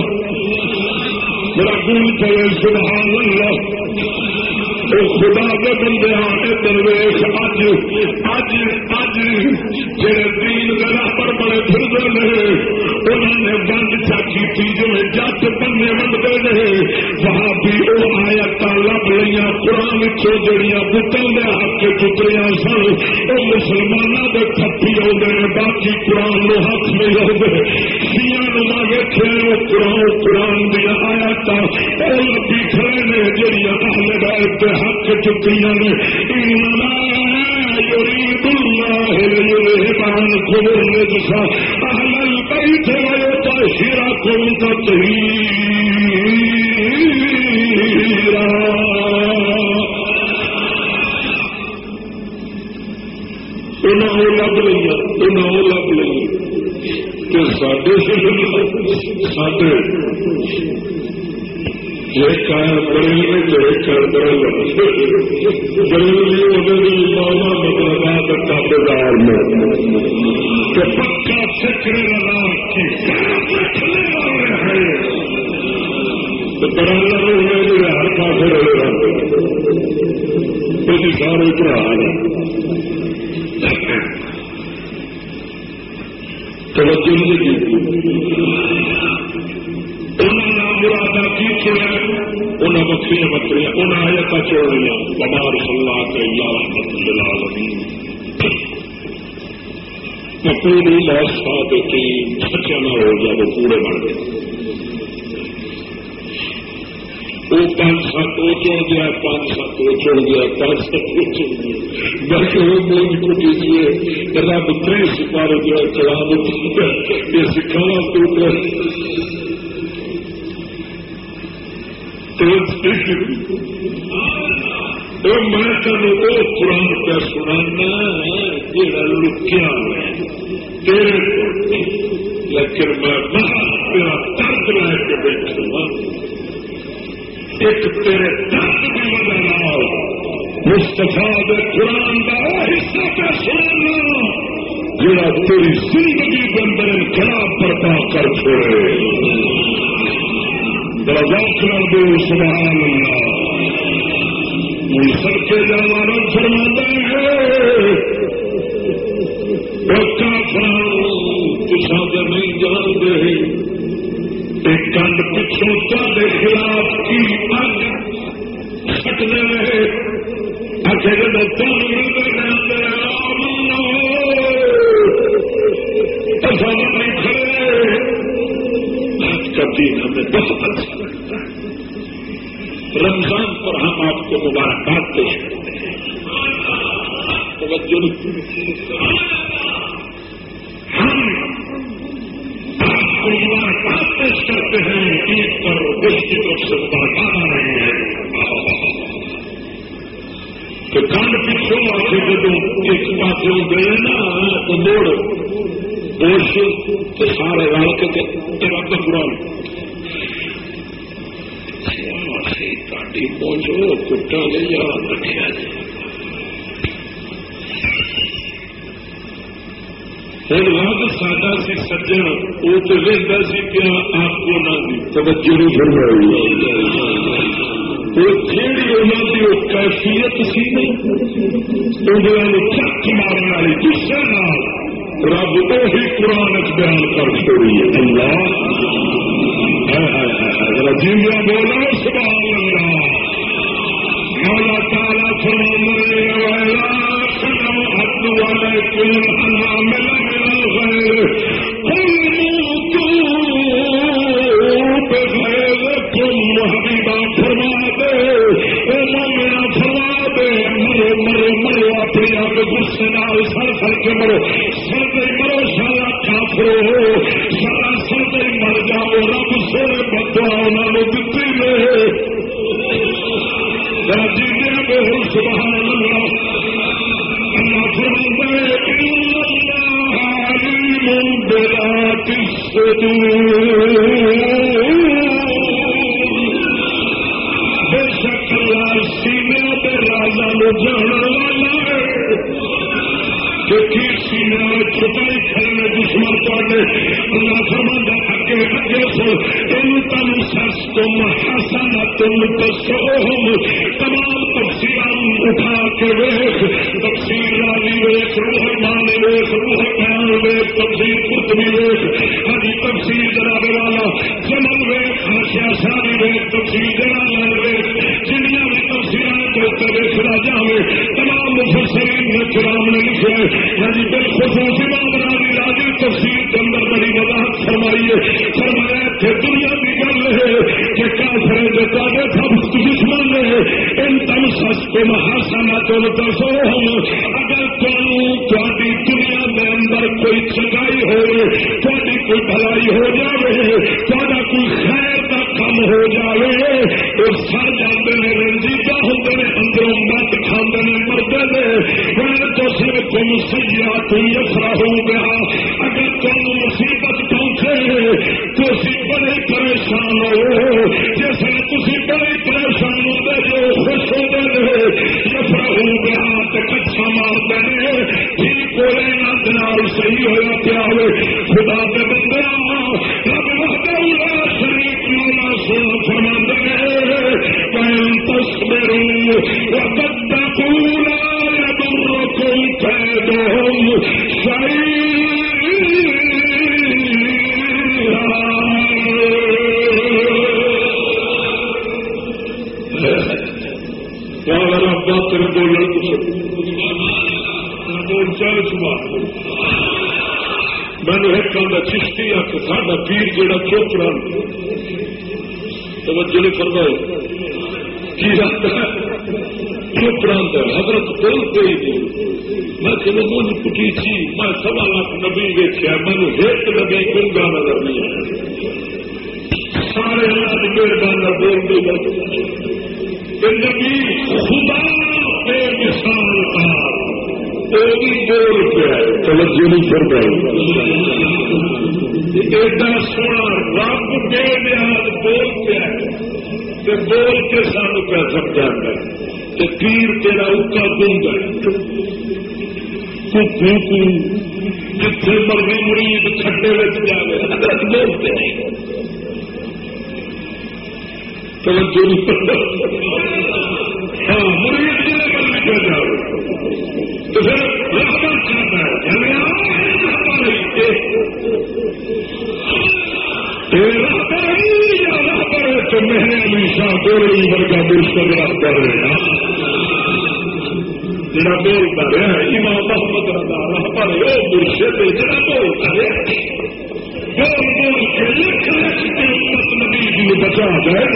میرا گل چلے سبحان اللہ۔ خدا کے بندے آنے درویش اج اج اج جڑے دین راہ پر بڑے پھر انہوں نے بند چاچی کی میں جت بننے بنتے رہے۔ وہاں بھی وہ آیت لب لیا قرآن چو جڑیاں بتل دے ہاتھ چتریاں سن۔ وہ مسلمانوں کے تھپی آتے باقی قرآن لو ہاتھ میں آتے سیاں نما وہ قرآن قرآن دیا آیات وہ لبی کھڑے نے، جڑیاں اہل بیت ہاتھ چتریاں نے۔ ويطهركم تطهيرا لب لیا لب لئی کہ سڈے سڈے ایک بریل میں ایک بریل ماما مطلب دار میں کہ پکا فکر لگا کی برادر ہوئے ہر پاس رہے سارے توجہ نہیں کی انہوں نے مرادہ کی چڑیا انہیں انہیں آیت بمار صلاح کے اللہ رحمت اللہ پوری لاس دیتی سچا نہ ہو جائے وہ پورے بن گئے۔ وہ پانچ سات وہ چڑ گیا پانچ سات وہ چڑ گیا پانچ سات وہ چڑ گیا بلکہ وہ موج کو دیجیے رب تری سپارے جو چلا یہ سکھاوا تو میں تمہیں وہ قرآن پہ سنانا جا لکیا ہے۔ تیرے لیکن میں ایک تیرے درد کی وجہ مستفا قرآن کا وہ حصہ پہ سننا جڑا تیری زندگی کے اندر انقلاب برپا کر چھوڑے۔ بڑا وقت دو سبحان اللہ۔ ان سب کے جانا فرما ہے۔ بچہ فران نہیں جانتے کنڈ پچھوں سکتے رہے رکھا جائے ہوں رب ساڈا سی سجن وہ تو رہتا سی کیا آپ کو نہ دی۔ توجہ نہیں فرمائی وہ جیڑی انہوں کی وہ کیفیت سی انہوں چک مارن والی دوسرے نال۔ رب وہی قرآن بیان کر چھوڑی ہے۔ اللہ۔ جیوا بولا سبحان اللہ۔ تعالی فرما حد والے کل ملا ایڈا سونا رب بے نیاز بول پیا بول کے سانو کیا سمجھا کہ پیر تیرا اکا گنگ ہے۔ جتنے مرضی مرید کھڈے جائے بولتے ہیں ہاں ورگا مرشد رہتا رہے جڑا بولتا رہا امام محمد رضا رہبر وہ مرشد جڑا بولتا رہا بول بول کے لکھ لکھ کے امت نبی جی بچا گئے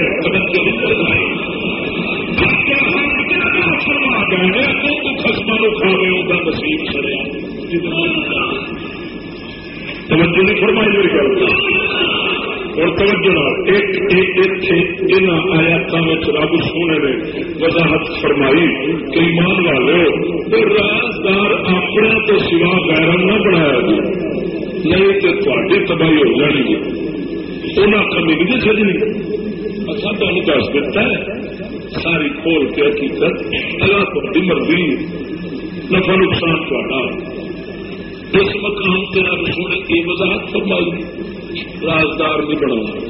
فرما گئے تو خسما نو کھانے نصیب توجہ نہیں فرمائی میری گل۔ اور توجہ ان آیاتوں میں رب سونے نے وضاحت فرمائی کہ ایمان والے رازدار اپنے تو سوا غیر نہ بنایا جی نہیں تو تاری تباہی ہو جانی جی انہیں کمی نہیں چلنی اصل تمہیں دس دیتا ہے، ساری کھول کے حقیقت اللہ تاری مرضی نفا نقصان تھوڑا اس مقام سے رب سونے کی وضاحت فرمائی، رازدار نہیں بنا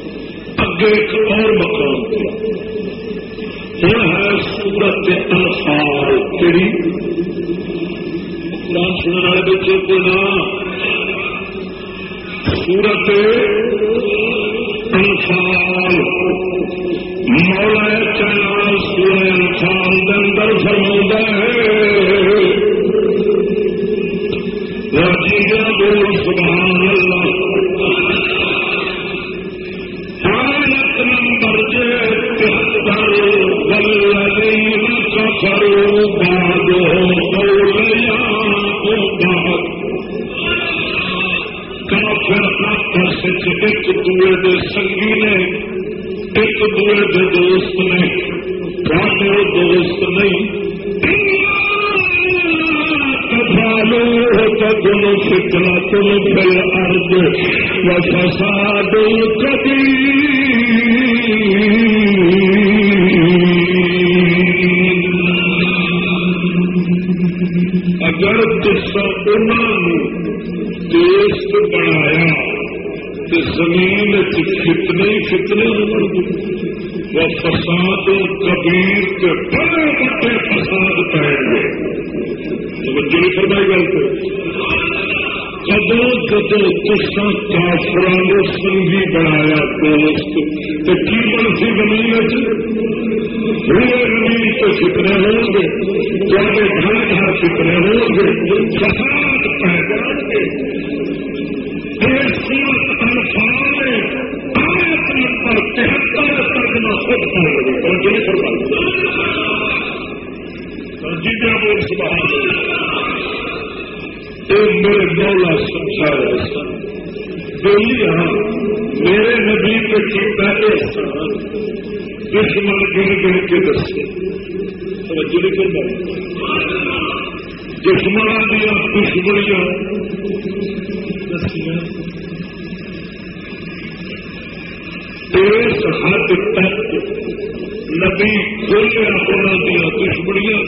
قرآن سننے کو نا سورت انفال۔ مولا چنا سورہ انفال اندر فرما ہے۔ راجی جی بول، سبحان اللہ۔ دشمن گر گر کے دسے توجہ نہیں فرمائی دشمن دیا دشمنیاں دسیاں اس حد تک نبی کھولیا انہوں دیا دشمنیاں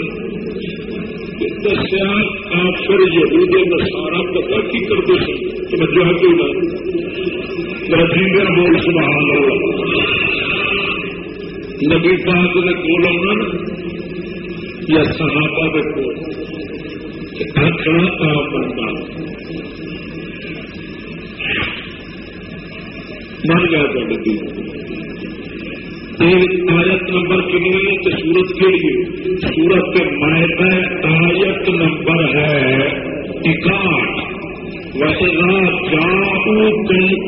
دسیا کافر یہود نسارا پتا کی کرتے سن توجہ ہے کوئی نہ رجیندر بول سبحان اللہ نبی پاک نے کول آنا یا صحابہ کے کول آخر آ بنتا من گیا تھا نبی آیت نمبر کنی ہے تو سورت کے لیے سورت کے مائدہ آیت نمبر ہے اکاٹھ وَإِذَا جَاءُوكُمْ قَالُوا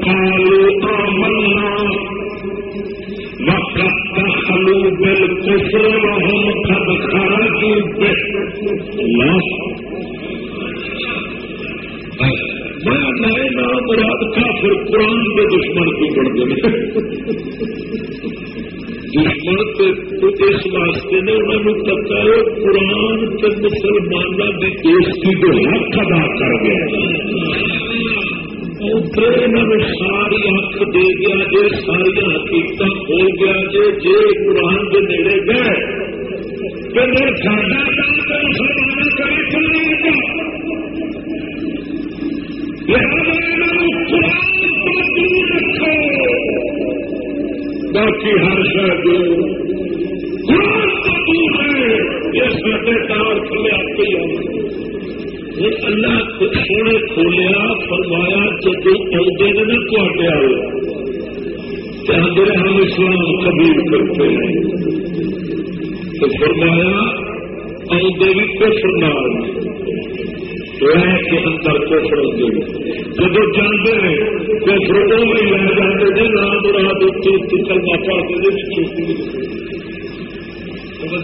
مسلمانوں کی دوستی حق ادا کر گیا انہوں ساری حق دے گیا جی ساری حقیقت کھول گیا جی جی قرآن کے نیڑے گئے کہ ساڈا کام تو کا قرآن کو دور رکھو باقی ہر شاید یہ سارے دار کھلے آتے ہی اللہ سونے کھولیا، فرمایا جب آتے نے نا تے آئے چاہتے ہم اسلام قبول کرتے ہیں؟ تو فرمایا آدھے بھی کفر نال۔ رہ کے اندر کفر ہوتے جب جانتے ہیں کفر وہ بھی لے جاتے ہیں نام مراد کلمہ پڑھتے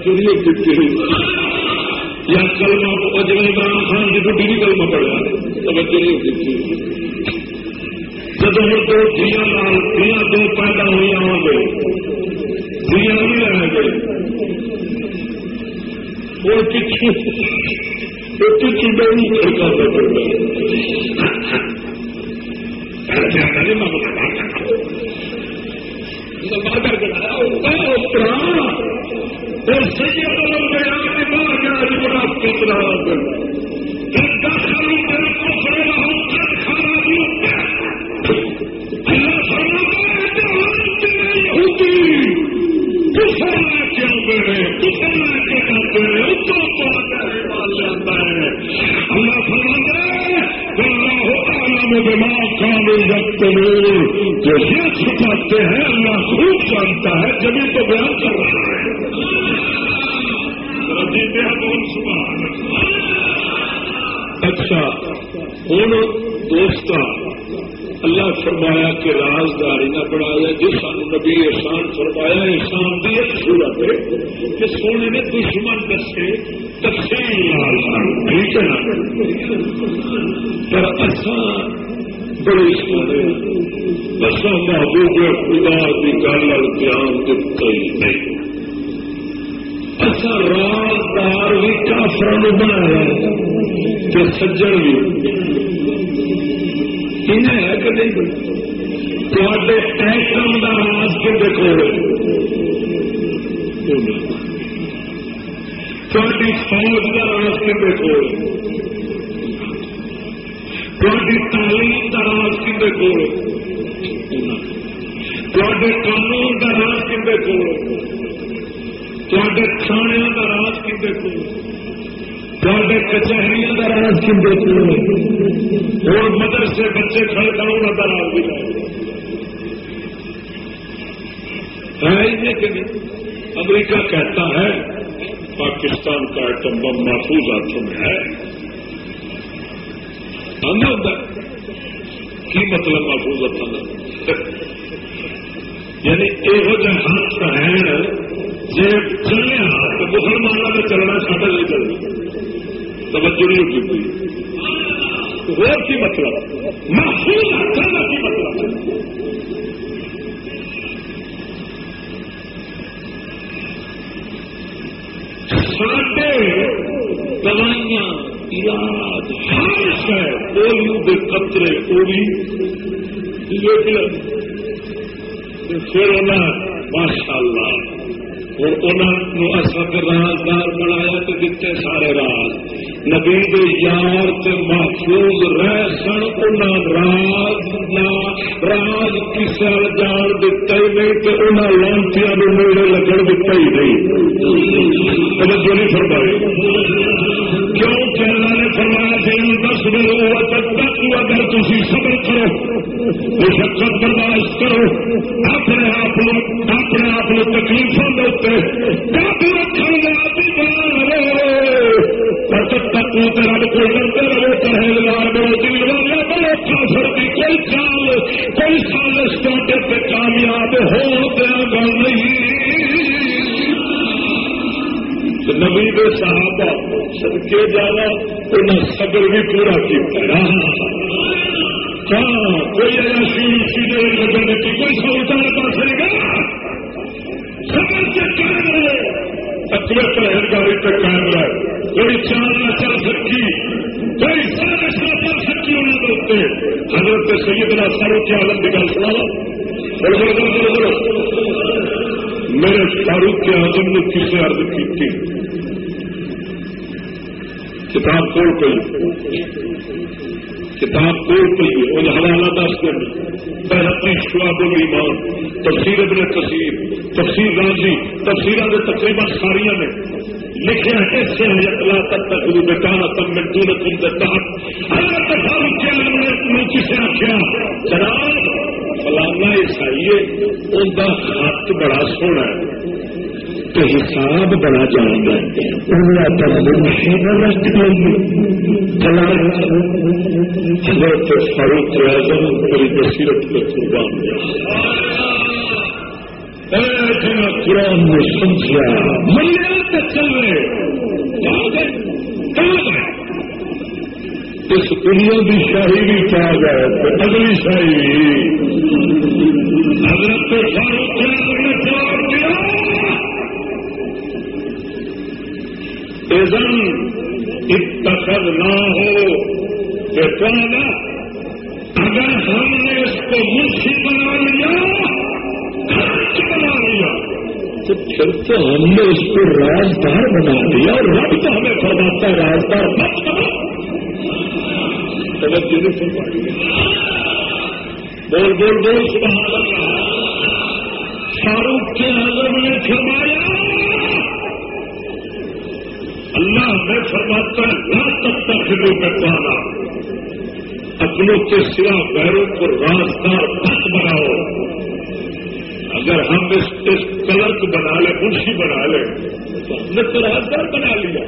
چوری ہوتی یا کلمہ اجمے عمران خان کی بڑھی بھی کلمہ پڑھا توجہ نہیں ہوتی۔ جب ہوں دو دیا لال دیا دو پیدا ہوئی آ گئے دیا بھی رہ گئے۔ وہ پچھو پچھو ڈوری کھڑکا پڑ جو کہ سونے نے دشمن دسے ٹھیک ہے اچھا بڑے سونے اصا محبوب خدا کی گل دتا ہی نہیں اصا رازدار بھی کافر بنایا تو سجن بھی۔ انہیں ہے کہ نہیں؟ تے ایٹم کا راز کے دیکھو۔ تاری فوج کا راز کے دیکھو۔ تاری تعلیم کا راز کے دیکھو۔ تے قانون کا راز کے دیکھو۔ تے تھانے کا راز کی دیکھو۔ تے کچہری کا راز کی دیکھو۔ اور مدرسے بچے کھڑے کرو نہ کا راز بھی ہے کہ نہیں؟ امریکہ کہتا ہے، پاکستان کا ایٹم بم محفوظ ہاتھوں میں ہے۔ آنا کی مطلب محفوظ رکھنا یعنی یہو جہ ہاتھ ہے جی چلے تو مسلمانوں کا چلنا ساڈا نہیں چلنا توجہ نہیں ہوتی۔ اور کی مطلب؟ محفوظ رکھنا کے قطرے وہ بھی پھر انہیں ماشاء اللہ اور انہوں اصل رازدار بنایا تو دیتے سارے راز۔ نبی دے یار تے محفوظ رہ سن انہیں راز نہ، راز کسی جان دتا ہی نہیں تو انہیں لانچیاں میرے لگن دتا ہی نہیں۔ توجہ نہیں فرمائی۔ کیوں کہ اللہ نے فرمایا جی دس بلو تک اگر تھی صبر کرو، مشقت برداشت کرو، اپنے آپ اپنے آپ تکلیفوں کے اتنے قابو رکھنے تک وہ رب کو ڈرتے رہو پرہیزگار بڑو دل والے بڑو کافر کی کوئی چال کوئی سازش کے کامیاب ہو دیا گا نہیں نبی دے صحابہ سدکے جانا انہیں صبر بھی پورا کیا۔ ہاں کوئی ایسا شیری سیدھے لگن دیتی کوئی سہولت نہیں پا سکے گا صبر سے قائم رہے اکبر پرہیزگاری پہ قائم رہے کوئی چال نہ چل سکی۔ کوئی سازش نہ چل سکی انہیں دوستے حضرت سیدنا فاروق کی عالم کی گل سنا میرے فاروق کے اعظم نے کسے عرض کی تھی؟ کتاب کھول پی کتاب کھول پی ان حوالہ دس دن۔ بہتری شعب الایمان تفسیر ابن تصیر تفسیر راضی، تفسیرہ نے تقریباً ساریاں نے لکھے ایسے اطلاع تک تک وہ بیٹانا تم میں دور تم دیتا حضرت فاروق کے نے اپنی کسے آخیا جناب فلانا عیسائی ان کا خط بڑا سونا ہے۔ تو حساب بڑا جان گا حضرت فاروق اعظم میری بصیرت کو قربان دیا قرآن نے سمجھا ملیا تو چل رہے اس دنیا کی شاہی بھی پا گئے اگلی شاہی۔ ازن اتخذ نہ ہو، کہ کون اگر ہم نے اس کو منشی بنا لیا بنا لیا۔ تو پھر تو ہم نے اس کو رازدار بنا دیا اور رب تو ہمیں فرماتا ہے، رازدار مت بنا توجہ نہیں فرمائی بول بول بول، سبحان اللہ۔ فاروق کے اعظم نے فرمایا فرماتا ہے لا تب تک فلو میں پانا اپنوں کے سوا پیروں کو رازدار مت بناؤ۔ اگر ہم اس کلرک بنا لیں منشی بنا لیں، تو ہم نے تو رازدار بنا لیا۔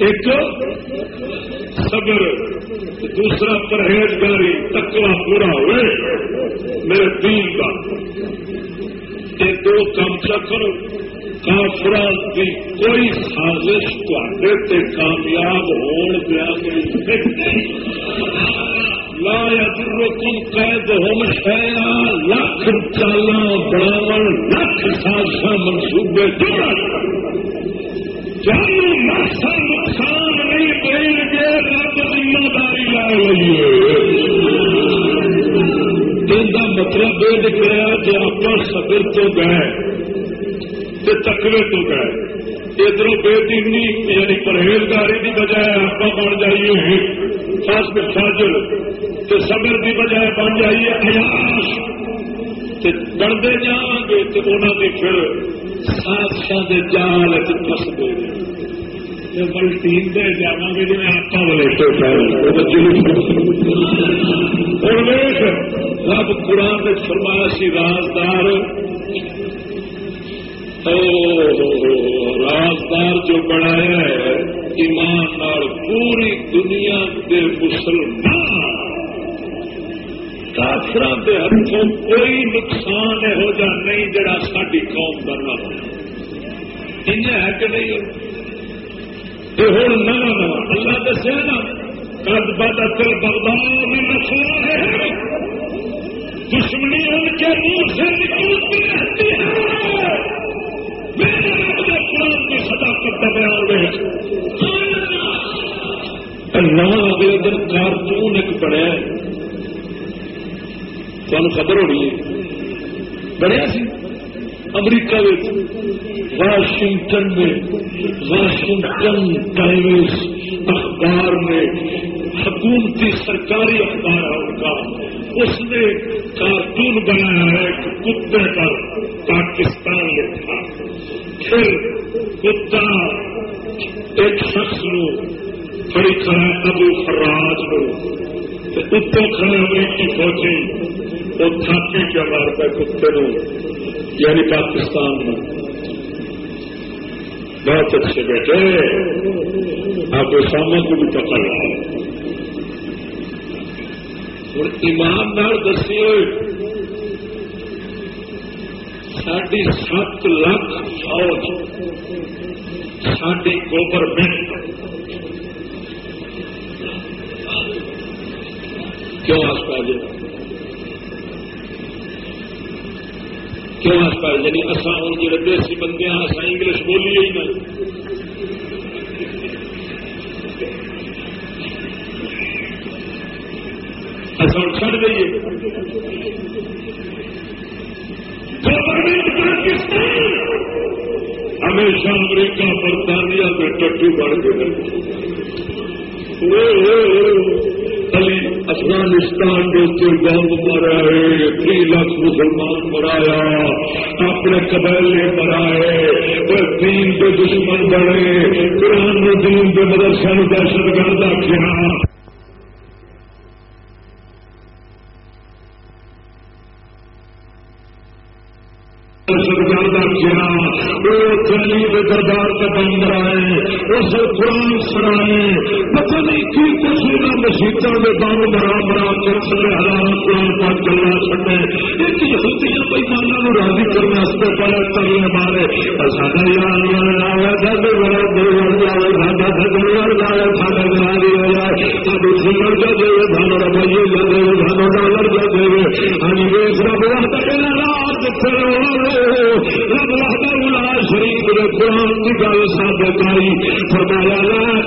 ایک صبر، دوسرا پرہیزگاری تکوا پورا ہوئے، میرے دین کا۔ یہ دو کام چا کرو کافران کی کوئی سازش تے کامیاب ہون دیا گئی لا یدرکم قید ہم شیا لاکھ چالا بڑاو لاکھ سازشاں منصوبے جوڑا ماسا نقصان نہیں دیں گے رب ذمہ داری لے لیے مطلب یہ نکلا کہ آپ صبر تو گئے۔ سے تکوے تو گئے ادھر بے دینی یعنی پرہیزگاری کی بجائے آپ بن جائیے خاص کر فاجل تو صبر کی بجائے بن جائیے ایاش بنتے جا گے تو انہوں نے پھر سادشاہ کے جال چس دے بلٹین دے جا گے جی آپ والے قرآن نے فرمایا سی رازدار۔ رازدار جو بنایا ہے، ایمان پوری دنیا کے مسلمان۔ کافر کے ہاتھوں کوئی نقصان یہو جہ نہیں جڑا ساری قوم کا نہ ہو۔ ہے کہ نہیں یہ ہوں نواں نواں۔ اللہ دسیا نا کد بد اکل بغداد میں مسئلہ تمہیں خبر ہونی ہے۔ بڑھیا سی۔ امریکہ واشنگٹن میں، واشنگٹن ٹائمز اخبار میں، حکومتی سرکاری اخبار ہے ان کا۔ اس نے کارٹون بنایا ہے کہ کتے پر، پاکستان لکھا پھر کتا، ایک شخص نو کھڑی کھڑا ابو فراج نو۔ اتو کھڑے امریکی فوجی وہ تھاپی کیا مارتا ہے کتے نو یعنی پاکستان میں بہت اچھے بیٹے۔ آپ اسامہ کو بھی پکڑ رہا ہے۔ اور ایماندار دسی ہوئے ساڑھی سات لاکھ فوج ساری گورنمنٹ کیوں آس پاس کیوں آس پاس یعنی اصا ہوں جی دیسی بندے ہیں اصا انگلش بولیے ہی نہ اصا چڑ دئیے۔ گورنمنٹ پاکستان! ہمیشہ امریکہ برطانیہ میں ٹٹو بڑھ گئے علی افغانستان کے اتنے بمب مرا ہے تین لاکھ مسلمان مرایا اپنے قبیلے آئے وہ دین کے دشمن بنے، قرآن دین کے مدرسے دہشت گرد آخیا دہشت وہ چلی کے دربار کا بندر آئے اس قرآن سنائے پتہ نہیں کی کچھ نہ مسیطوں کے بم مرا مرا کر سکے ہزار قرآن پاک چلنا چھٹے ایک یہودیاں کوئی مانا راضی کرنے واسطے پڑے کرنے مارے ساڈا یار آیا ساڈے گھر دل جائے ساڈا سجن جائے ساڈا گراری ہو جائے ساڈے سنگل جا دے دھن رویے جا دے دھن ڈالر جا دے ہاں ویس رب رات پھر گل سب کاری فرمایا لا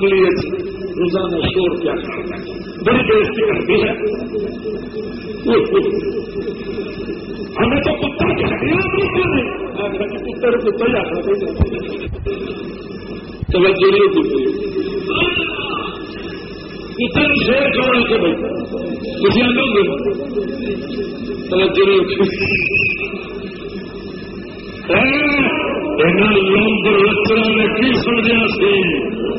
اور اسمبلی روزانہ شور کیا۔ کرتا ہے بڑی بےزتی کرتی ہے ہمیں تو کتا کیا کتر کتا ہی آخر توجہ نہیں ہوتی۔ کتر شیر چھوڑا کے بھائی؟ کسی آدھے گے توجہ نہیں ہوتی۔ لمب لچرا نے کی سمجھا سی؟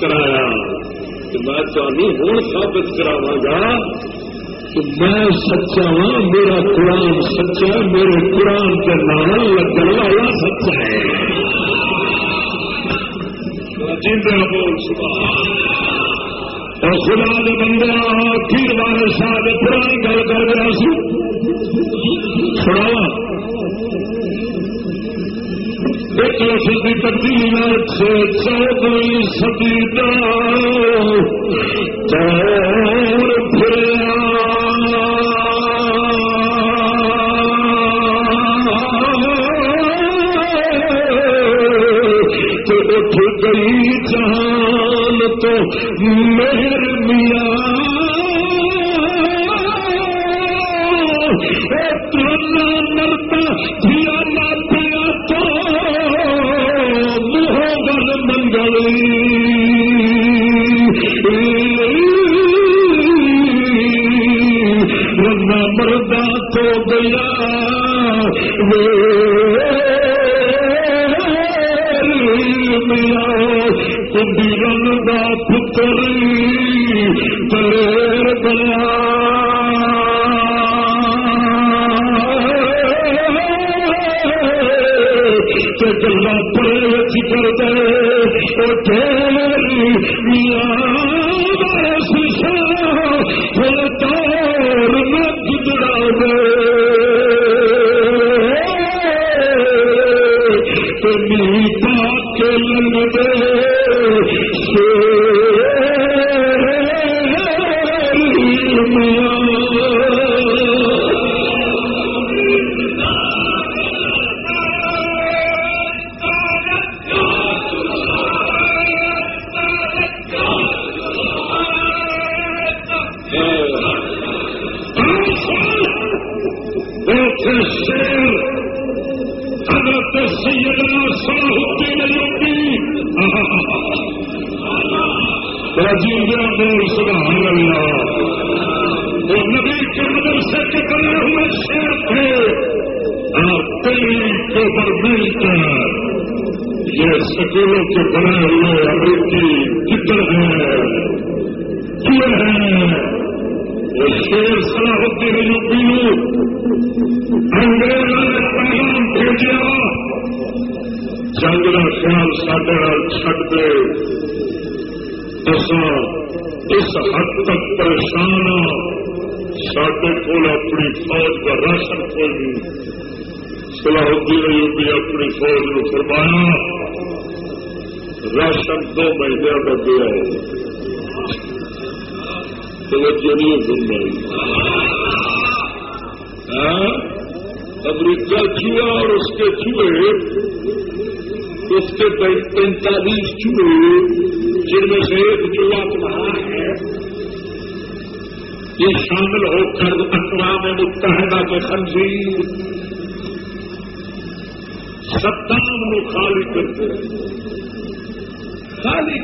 کرایا کہ میں چاہوں ہوں ثابت کراوا گا کہ میں سچا ہوں، میرا قرآن سچا ہے، میرے قرآن کے نام لگن والا سچا ہے۔ بول اور خدا نے بندہ پھر والے صاحب پرانی گل کر رہا سی سنا کی تبدیلی سے چودہ سدی گلا پرچ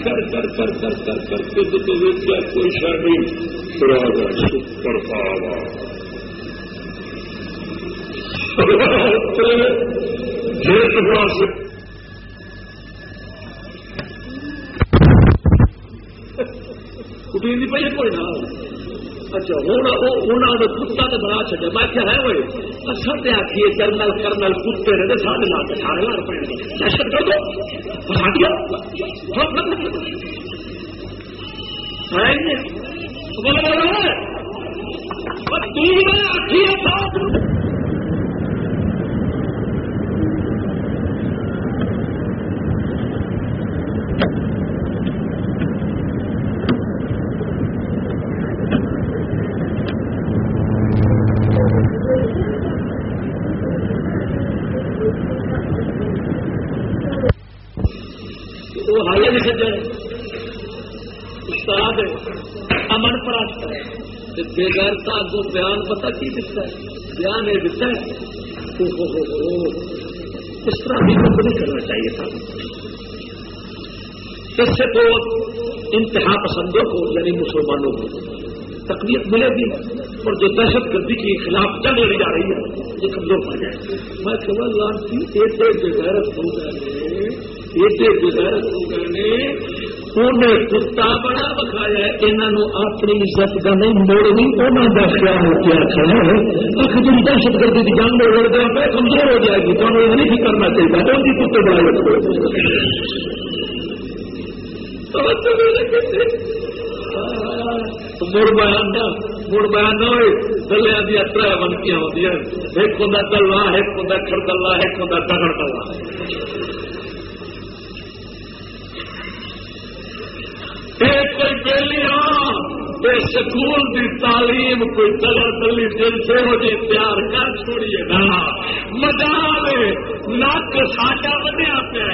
کر کر کر کر کر کر کے تو کیا کوئی شامل برابر سپر پاوا جیت ملے گی اور جو دہشت گردی کے خلاف جنگ لڑی جا رہی ہے، یہ کمزور پڑ جائے میں کمل لال جی، کی ایک ایک بغیرت ہو گئے ایک ایک بغیرت ہو گئے انہیں کتا بڑا بکھایا انہوں اپنی عزت کا نہیں موڑنی انہوں کا خیال کیا کھڑا ہے۔ اک جی،, جی دہشت گردی کی جنگ میں لڑ گیا پہ کمزور ہو جائے گی۔ تو یہ نہیں کرنا چاہیے۔ کون سی کتے بڑا تو مڑ بیان نہ مڑ بیان نہ ہوئے گلیا دیا تر بنکیاں ہوتی ہیں۔ ایک ہوں کلا ایک ہوں کھڑ کلا ایک ہوں ٹکڑ کلا کوئی پہلی سکول کی تعلیم، کوئی تلا تلی دل سے ہو جی پیار کر چھوڑیے نا مزہ نک ساڈا بنیا پیا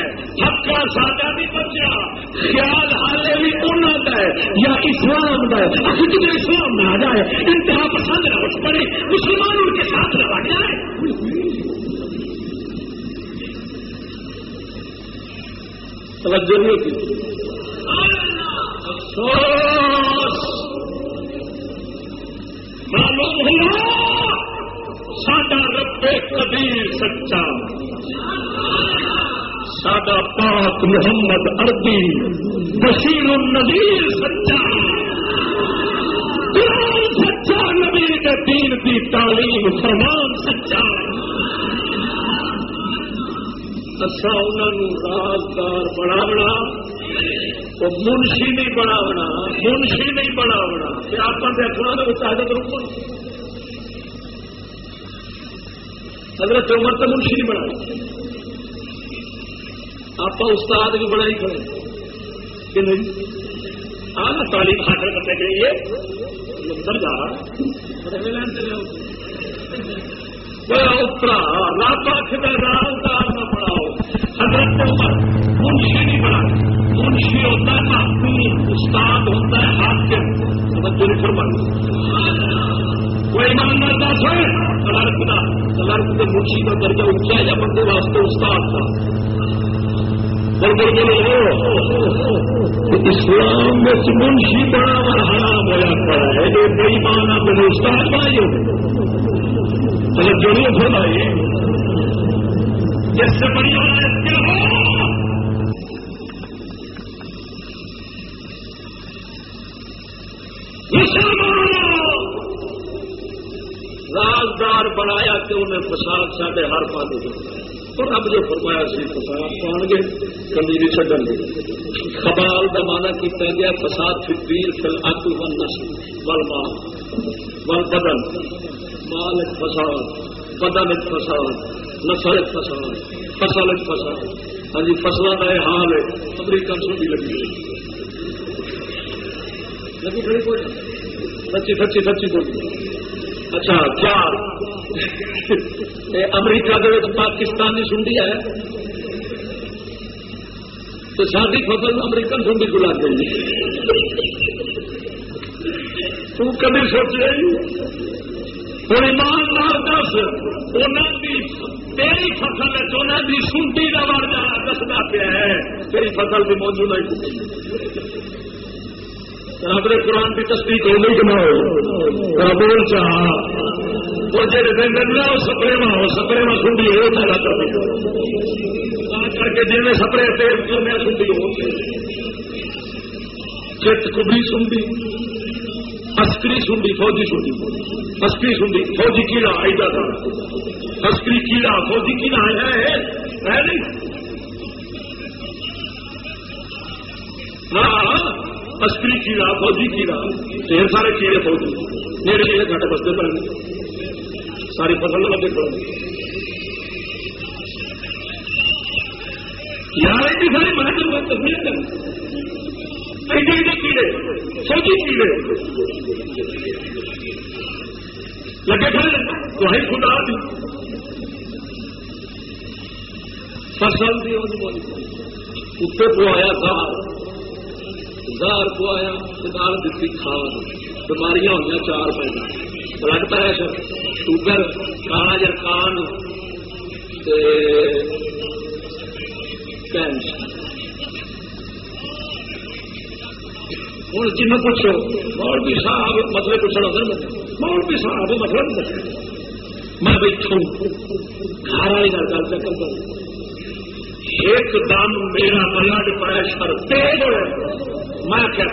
ہکا ساڈا نہیں بچیا خیال حالے بھی انہوں کا ہے؟ یا اسلام کا ہے جب اسلام میں آ جائے؟ انتہا پسند نہ اٹھ پڑے مسلمان ان کے ساتھ نہ جائے۔ توجہ نہیں ہوتی معلوم ہوا۔ ساڈا رب قدیر سچا. ساڈا پاک محمد اربی بشیر النظیر سچا. سچا، نبی کے دین کی تعلیم فرمان سچا. اچھا انہوں رازدار بڑھاونا، وہ منشی نہیں بڑھاونا، منشی نہیں بڑھاونا۔ کہ آپ دیکھنا تو چاہتے کروں حضرت عمر تو منشی نہیں بڑھا آپ استاد بھی بڑا ہی کھڑے کہ نہیں؟ آنا تعلیم حاصل کرنے کے لیے اندر جا اترا رات رات نہ پڑھاؤ حضرت عمر منشی نہیں بڑھا منشی ہوتا ہے محفوظ استاد ہوتا ہے حاکم۔ توجہ نہیں فرما کوئی ایماندار دس ہے کلرک کا کلرک کے منشی کا درجہ اونچا ہے، یا بندے واسطے استاد کا۔ اسلام میں منشی بڑا بڑا حرام پڑا ہے جو بڑی مانا میرے استاد بھائی توجہ نہیں فرمائیے جس سے بڑی عورت کیا ہو؟ رازدار بنایا کہ انہیں فساد سارے ہر پاس اور اب جو فرمایا سی، فساد پان گے کمی چڈن گے۔ خبال کا مانا کیا گیا، فساد فکر فل آکل بن نسل بل مان ول بدن مال فساد، بدن فساد، نسل فساد، فصل فساد۔ ہاں جی فصلوں کا یہ حال ہے، امریکہ چھوٹی لگی لگی کھڑی کوئی؟ سچی سچی سچی بولی۔ اچھا چار امریکہ کے پاکستانی سنڈی ہے؟ تو ساری فصل امریکن سنڈی کو لگ گئی تو کبھی سوچ رہی ہوں ایماندار دس تیری فصل ہے تو کی سنڈی کا بڑھ جانا دستا پیا ہے، تیری فصل بھی موجود ہے رب نے قرآن کی تصدیق ہو گئی کہ نہ ہو بول چاہ۔ وہ جی سپرے میں ہو، سپرے میں سنڈی ہو جائے کر کے جن سپرے تیل کرنے سنڈی ہو۔ چت کبھی سنڈی اسکری سنڈی فوجی سنڈی اسکری سنڈی فوجی کیڑا ایڈا تھا۔ اسکری کیڑا، فوجی کیڑا ہے۔ ہے نہیں؟ ہاں اسکری کیڑا فوجی کیڑا ڈھیر سارے کیڑے فوجی میرے لیے گھٹ بستے پڑ ساری فصل لگے پڑ یار، ایڈی ساری محنت تصویر کر۔ ایڈے ایڈے کیڑے، فوجی کیڑے۔ لگے کھڑے تو ہی خدا دی۔ فصل بھی اتنے پوایا گار گار پوایا گار دیتی کھان بیماریاں ہوئی چار پیدا بلڈ پریشر شوگر، کالا جرکان ہوں جن پوچھو مول بھی صاحب مسئلے پوچھنا ہوتا مول بھی صاحب مطلب میں بیٹھوں مطلب گھر والی گل گل چکر کروں ایک دم میرا بلڈ پریشر تیز ہو میں کیا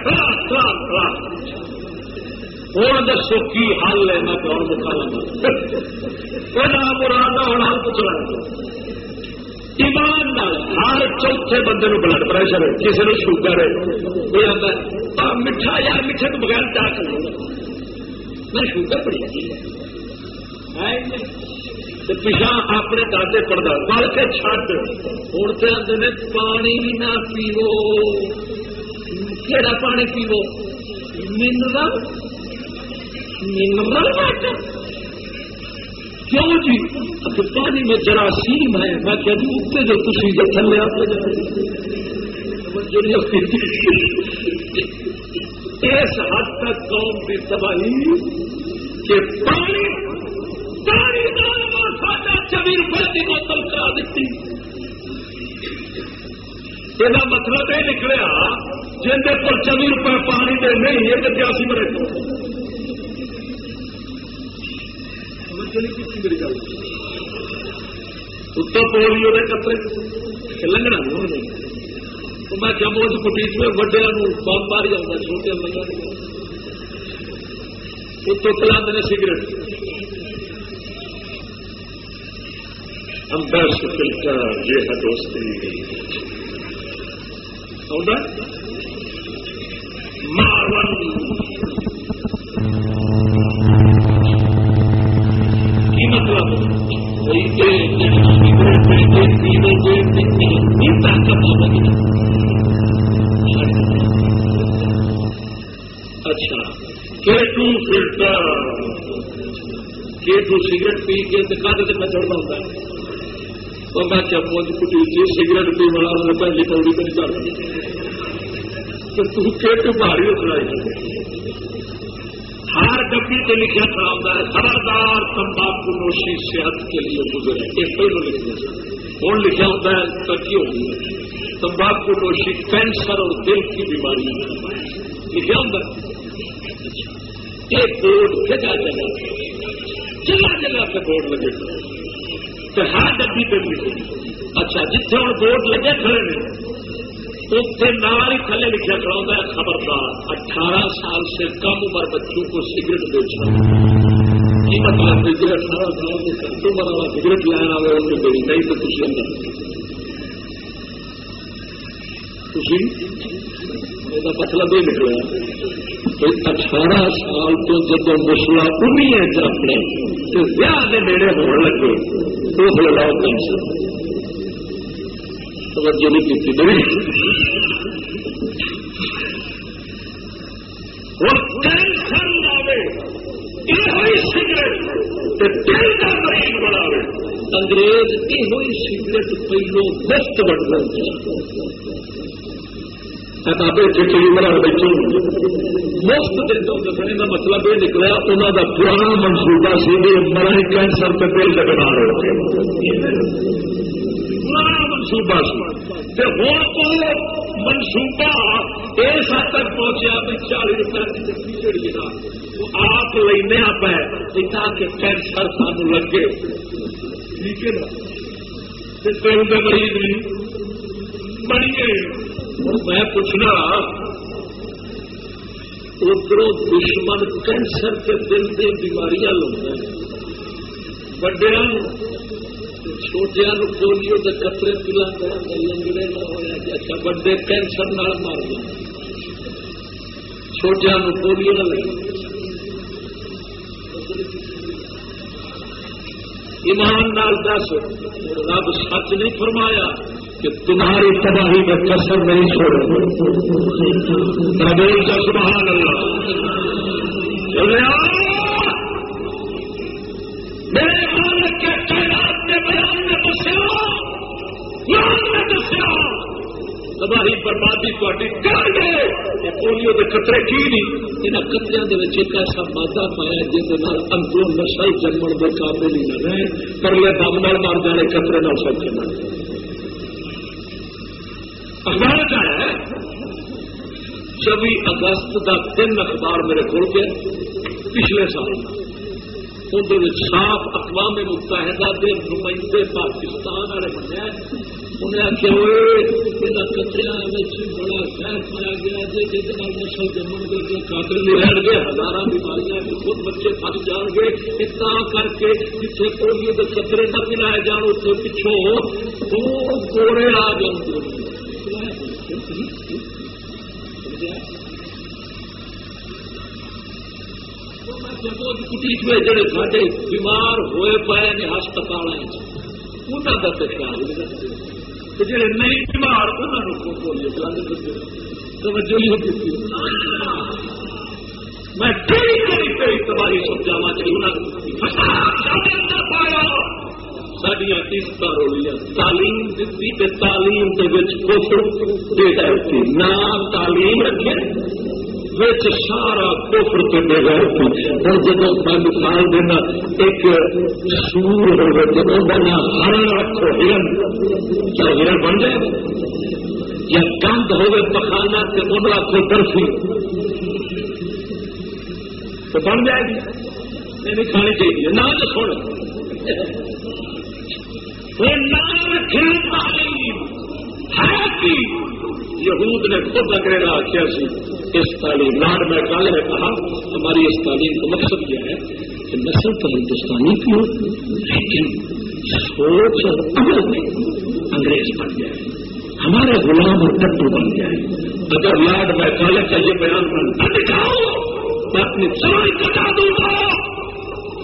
ہوں دسو کی حل ہے؟ میں کون بتا لگا مراد ہوں۔ حل پوچھ رہا ایمان ہر چوتھے بندے نو بلڈ پریشر ہے، کسی نے شوگر ہے۔ کوئی آتا میٹھا یار میٹھے تو بغیر کیا کروں میں شوگر پڑی پچھا اپنے دادے پڑتا پڑھ کے چڈ ہوں تو آتے نے پانی بھی نہ پیو۔ کہڑا پانی پیو منرل منرل واٹر کیوں جی؟ پانی میں جراثیم ہے۔ میں کہ اتنے جو تھی جو تھلے آتے اس حد تک قوم کی تباہی کہ پانی پانی ساڈا چوبی روپئے کی بوتل کرا دیتی۔ یہ مطلب یہ نکلیا جن کے پر چوبی روپئے پانی دے نہیں یہ تو پیاسی تو اتر پولیو کے قطرے لنگنا نہیں تو میں جموں سے کٹیچ میں وڈیا چھوٹے لگا اتو پلا نے سگریٹ ہم دس فلٹر یہ ہے دوستی کی مطلب؟ اچھا ٹو فلٹر کے ٹو سگریٹ پی کے کد سے میں چڑھتا ہوتا ہے؟ تو میں چمو کٹی تھی سگریٹ پی والا میں پہلی پوڑی پہ نہیں چڑھ تو ٹو بھاری چلائی ہر ڈبی پہ لکھا کھڑا ہوتا ہے خبردار تمباکو نوشی صحت کے لیے گزرے۔ یہ پہلو لکھنا ہوں لکھا ہوتا ہے؟ ترقی ہوگی تمباکو نوشی کینسر اور دل کی بیماری۔ لکھا ہوتا ہے۔ ایک بورڈ جگہ جگہ جگہ جگہ پہ بورڈ لگے۔ تو ہر ڈبی پہ لکھے اچھا جتنے ہوں بورڈ لگے کھڑے نے اتنے نال ہی تھلے لکھا کھڑا ہے، خبردار۔ اٹھارہ سال سے کم عمر بچوں کو سگریٹ بیچنا کی مطلب جی اٹھارہ سال سے کم عمر والا سگریٹ لانا ہوئے ان کو نہیں تو کچھ اندر خوشی مطلب یہ نکلا۔ اٹھارہ سال تو جب مسلا انہیں اپنے تو ویاہ کے نیڑے ہونے لگے اس لاؤ کینسر توجہ نہیں کی بڑی۔ کینسر لاوے یہ سگریٹ دل کا مریض بناوے۔ انگریز یہ سگریٹ پہلو مفت بن رہے کتابیں چیڑی بنا بیٹھے۔ مفت دسنے کا مطلب یہ نکلا انہوں کا پرانا منصوبہ سی بڑا ہی کینسر کے دل کے رہے پرانا منصوبہ سی۔ ہوں تو منصوبہ اس حد تک پہنچا بھی چالی روپئے چیڑی آپ لینا پہ کہ کینسر سان لگے۔ ٹھیک ہے نا؟ دل کے مریض نہیں بڑی میں پوچھنا ادھر دشمن کینسر کے دل سے بیماریاں لوگ وڈیا چھوٹیا پولیو کے کترے پلا لنگڑے نہ ہوا اچھا وڈے کینسر نال مار گیا چھوٹیا پولیو نہ لگے۔ ایمان نال دس، رب سچ نہیں فرمایا۔ کہ تمہاری تباہی میں کسر نہیں چھوڑے کا سبحان اللہ۔ میرے مالک کے تعداد کے بیان میں دسیا میں دسیا تباہی بربادی تھی کر گئے یہ پولیو کے خطرے کی نہیں یہاں قطرے ایک ایسا مادہ پایا جس اندروں نشل جمن کے قابل ہی نہ رہے۔ پرلے دم مار جانے قطرے نہ سوچے نہ اخبار کا ہے۔ چوبی اگست کا تین اخبار میرے کو گیا پچھلے سال اندر صاف اقوام متحدہ کے نمائندے پاکستان والے بنیا انہیں آخیا کچرا بڑا شہر پایا گیا جی نسل جمن کے قاتل نہیں رہن گے ہزار بیماریاں خود بچے پس جان گے۔ اتنا کر کے جتنے پولیو کے قطرے نہ پلائے جان اتنے پچھوں وہ کوڑے آ جان جڑے سارے بیمار ہوئے پائے نے ہسپتال انہوں کا تو جڑے نہیں بیمار انہوں بولیے توجہ نہیں میں تباہی سمجھاوا چاہیے سڈیا قسط رولیاں تعلیم دیتی تعلیم کے نام تعلیم رکھے بچ سارا کوفر کے بغیر ہوں جب میں مثال دینا، ایک سور ہوگا جب بنا ہرن رکھو ہرن۔ کیا ہرن بن جائے؟ یا گند ہوگا پخانا تو ان رکھو برفی۔ تو بن جائے گی۔ نہیں کھانی چاہیے۔ نہ تو سن تعلیم ہے یہود نے خود انگریزا آخیا سی؟ اس تعلیم لاڈ میں کالے نے کہا، ہماری اس تعلیم کا مقصد کیا ہے کہ نسل تو ہندوستانی کی ہو لیکن سوچ اور عمل میں انگریز بن جائے ہمارے غلام اور کٹو بن جائے اگر لاڈ میں کالے کا یہ بیان میں دکھاؤ میں اپنی سوچ کٹا دوں گا۔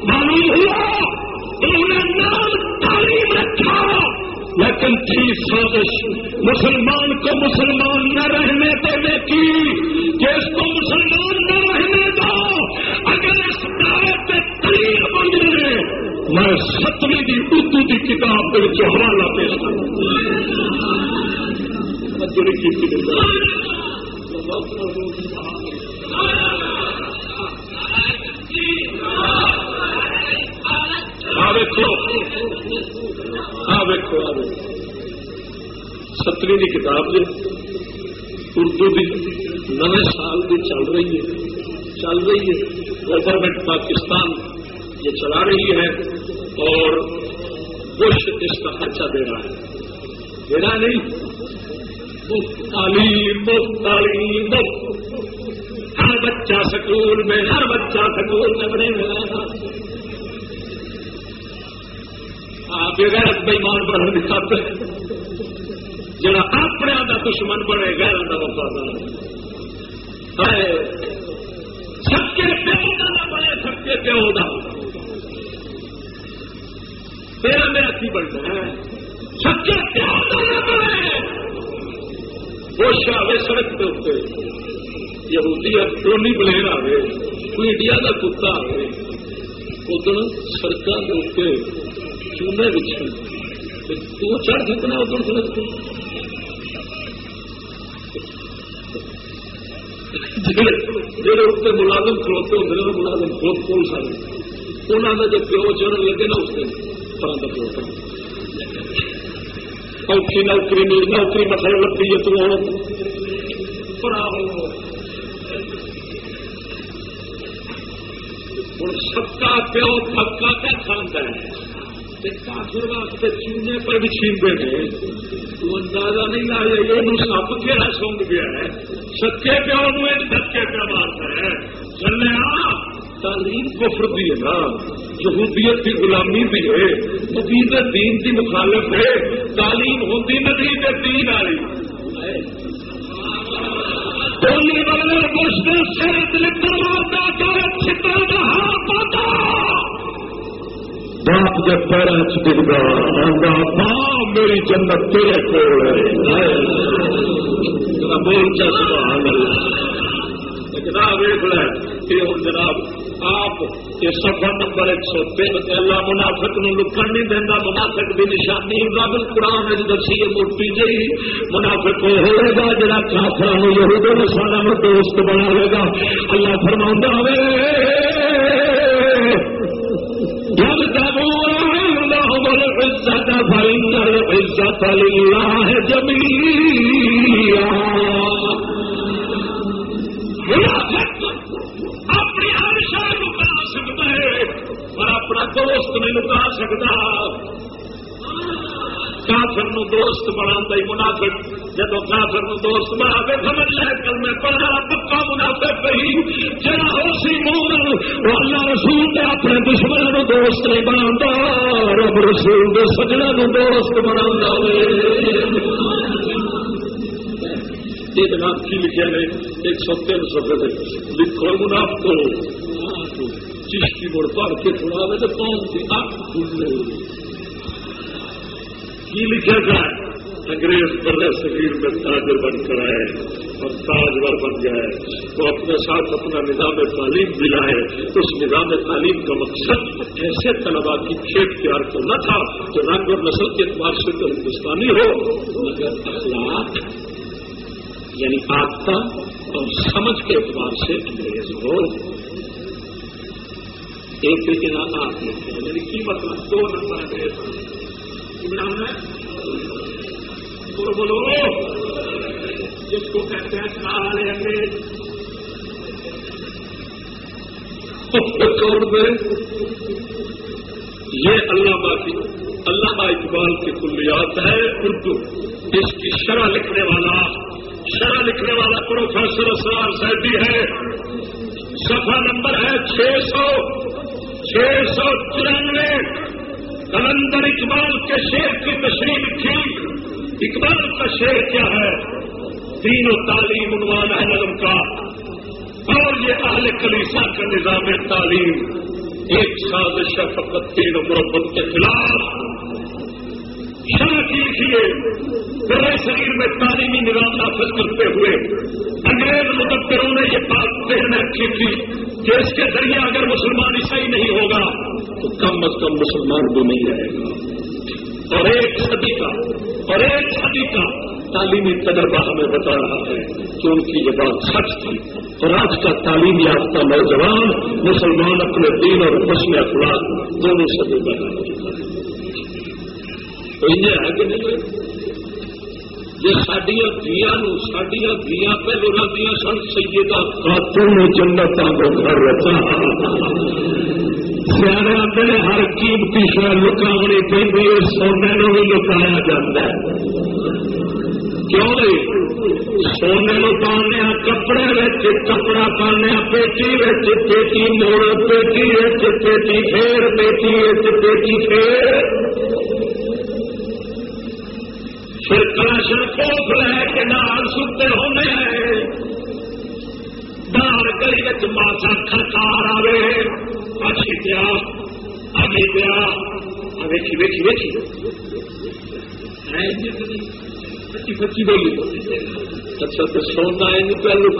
معلوم ہوا، انہوں نے نام تعلیم رکھا۔ لیکن تھی سازش۔ مسلمان کو مسلمان نہ رہنے دینے کی، کہ اس کو مسلمان نہ رہنے دو۔ اگر اس دعوت تعلیم بن جائے میں ستویں کی اردو کی کتاب کے جو حوالہ پیش کروں۔ ستویں کی کتاب جو اردو کی نویں سال کی چل رہی ہے۔ چل رہی ہے۔ گورنمنٹ پاکستان یہ چلا رہی ہے اور بش اس کا خرچہ دے رہا ہے۔ دینا نہیں۔ تعلیم تعلیم ہر بچہ سکول میں، ہر بچہ سکول میں بڑے میں بغیر بےمان بڑھنے دکھاتے جڑا اپنے کا دشمن بنے گہرا کا وفادار سچے پیو کا نہ بنے، سچے پیو کا تیرا میرا کی بنتا ہے۔ سچے پیو کا نہ بنے۔ خوش آئے سڑک کے اتنے یہودی ٹونی بلیر آئے کوئی انڈیا کا کتا آئے ادھر سڑکوں کے اتنے چونے بچے تو چڑھ سکنا ادھر سڑک جہے اتنے ملازم کھلوتے ہوتے ہیں ملازم خود کھول سارے انہوں نے جب پیو چڑھن لگے نا اس دن طرح کا اوکھی نوکری نہیں، نوکری مسل لگتی ہے تو ہوں سکا پیو پکا کیا کھانا ہے۔ واسطے چونے پر بھی چھینتے ہیں تو اندازہ نہیں لایا یہ سپ کہڑا سونگ گیا ہے۔ سچے پیو نو سچے پہ مارتا ہے۔ چلے تعلیم کفر دی ہے نا۔ یہودیت کی غلامی بھی ہے۔ نبید دین کی مخالف ہے۔ تعلیم ہوتی نبید دین والی بولی والے مشکل سے باپ جب پیرا چکا آگا میری جنت تیرے کو بول جناب ویخ اچھا لے جناب آپ یہ سفر نمبر ایک سو تین اللہ منافق نو لکن نہیں دینا، منافق کی نشانی رب قرآن نے دسی موٹی جی منافق وہ ہوئے گا جڑا کافر یہود سارا دوست بنا لے گا۔ اللہ فرما عزت العزت للہ جميعا اپنی ہر شہر لکا سکتا ہے پر اپنا دوست نہیں لکا سکتا۔ کافر نو دوست بنا منافق جب کافر دوست بنا کے سمجھ لے کل میں پڑھا پکا منافع پہی جڑا ہو سی مومن، وہ اللہ رسول نے اپنے دشمن نو دوست نہیں بنا رب رسول کے سجنا نو دوست بنا یہ جناب کی لکھے نے ایک سو تین سو لکھو مناف کو چشتی مڑ پڑ کے تھوڑا تو قوم کی آنکھ کھلنے کی لکھا جائے انگریز بر شریر میں تاجر بن کر آئے اور تاجور بن گئے تو اپنے ساتھ اپنا نظام تعلیم دلائے۔ اس نظام تعلیم کا مقصد ایسے طلبا کی کھیت تیار کرنا تھا جو رنگ اور نسل کے اعتبار سے تو ہندوستانی ہو، مگر اخلاق یعنی آپتا اور سمجھ کے اعتبار سے انگریز ہو۔ ایک کے نام آپ یعنی کی مطلب دو نمبر انگریز نام بولو جس کو کہتے ہیں کالے انگریز یہ علامہ کی علامہ اقبال کی کلیات ہے اردو۔ جس کی شرح لکھنے والا شرح لکھنے والا پروفیسر اسرار سیدی ہے۔ سفا نمبر ہے چھ سو چھ سو چورانوے۔ کلندر اقبال کے شیر کی تشریح تھی اقبال کا شیر کیا ہے؟ تین و تعلیم عنوان ہے نظم کا۔ اور یہ اہل کلیسا کا نظام تعلیم، ایک سازش فقط تین و مربت کے خلاف۔ شرح کی لکھیے پورے شریر میں تعلیمی نظام نافذ کرتے ہوئے انگریز مدبروں نے یہ بات ذہن رکھی تھی کہ اس کے ذریعے اگر مسلمان عیسائی نہیں ہوگا تو کم از کم مسلمان بھی نہیں رہے گا۔ اور ایک صدی کا اور ایک صدی کا تعلیمی تجربہ ہمیں بتا رہا ہے۔ کہ ان کی یہ بات سچ تھی اور آج کا تعلیم یافتہ نوجوان، مسلمان اپنے دین اور حسن اخلاق دونوں سے بھی بنا چکا ہے۔ تو یہ ہے کہ نہیں؟ یہ سڈیا دیا سڈیا دیا پہلو لگیا سن، سیدہ خاتون جنت کو گھر رکھا سیاح آتے ہر قیمتی شہر لکاونی پہ سونے نو بھی لکایا جاتا ہے۔ کیوں نہیں؟ سونے نو پانے کپڑے کپڑا پانے پیٹی پیٹی موڑ، پیٹی پیٹی پھر پیٹی پیٹی پھر پھر کلاشن کوف لے کے نال ستے ہونے ہیں۔ دار گلی ماسا کھڑکار آئے اچھی پیا آگے پیا ویچی ویچی پچی پچی بولی۔ اچھا تو سونا ہے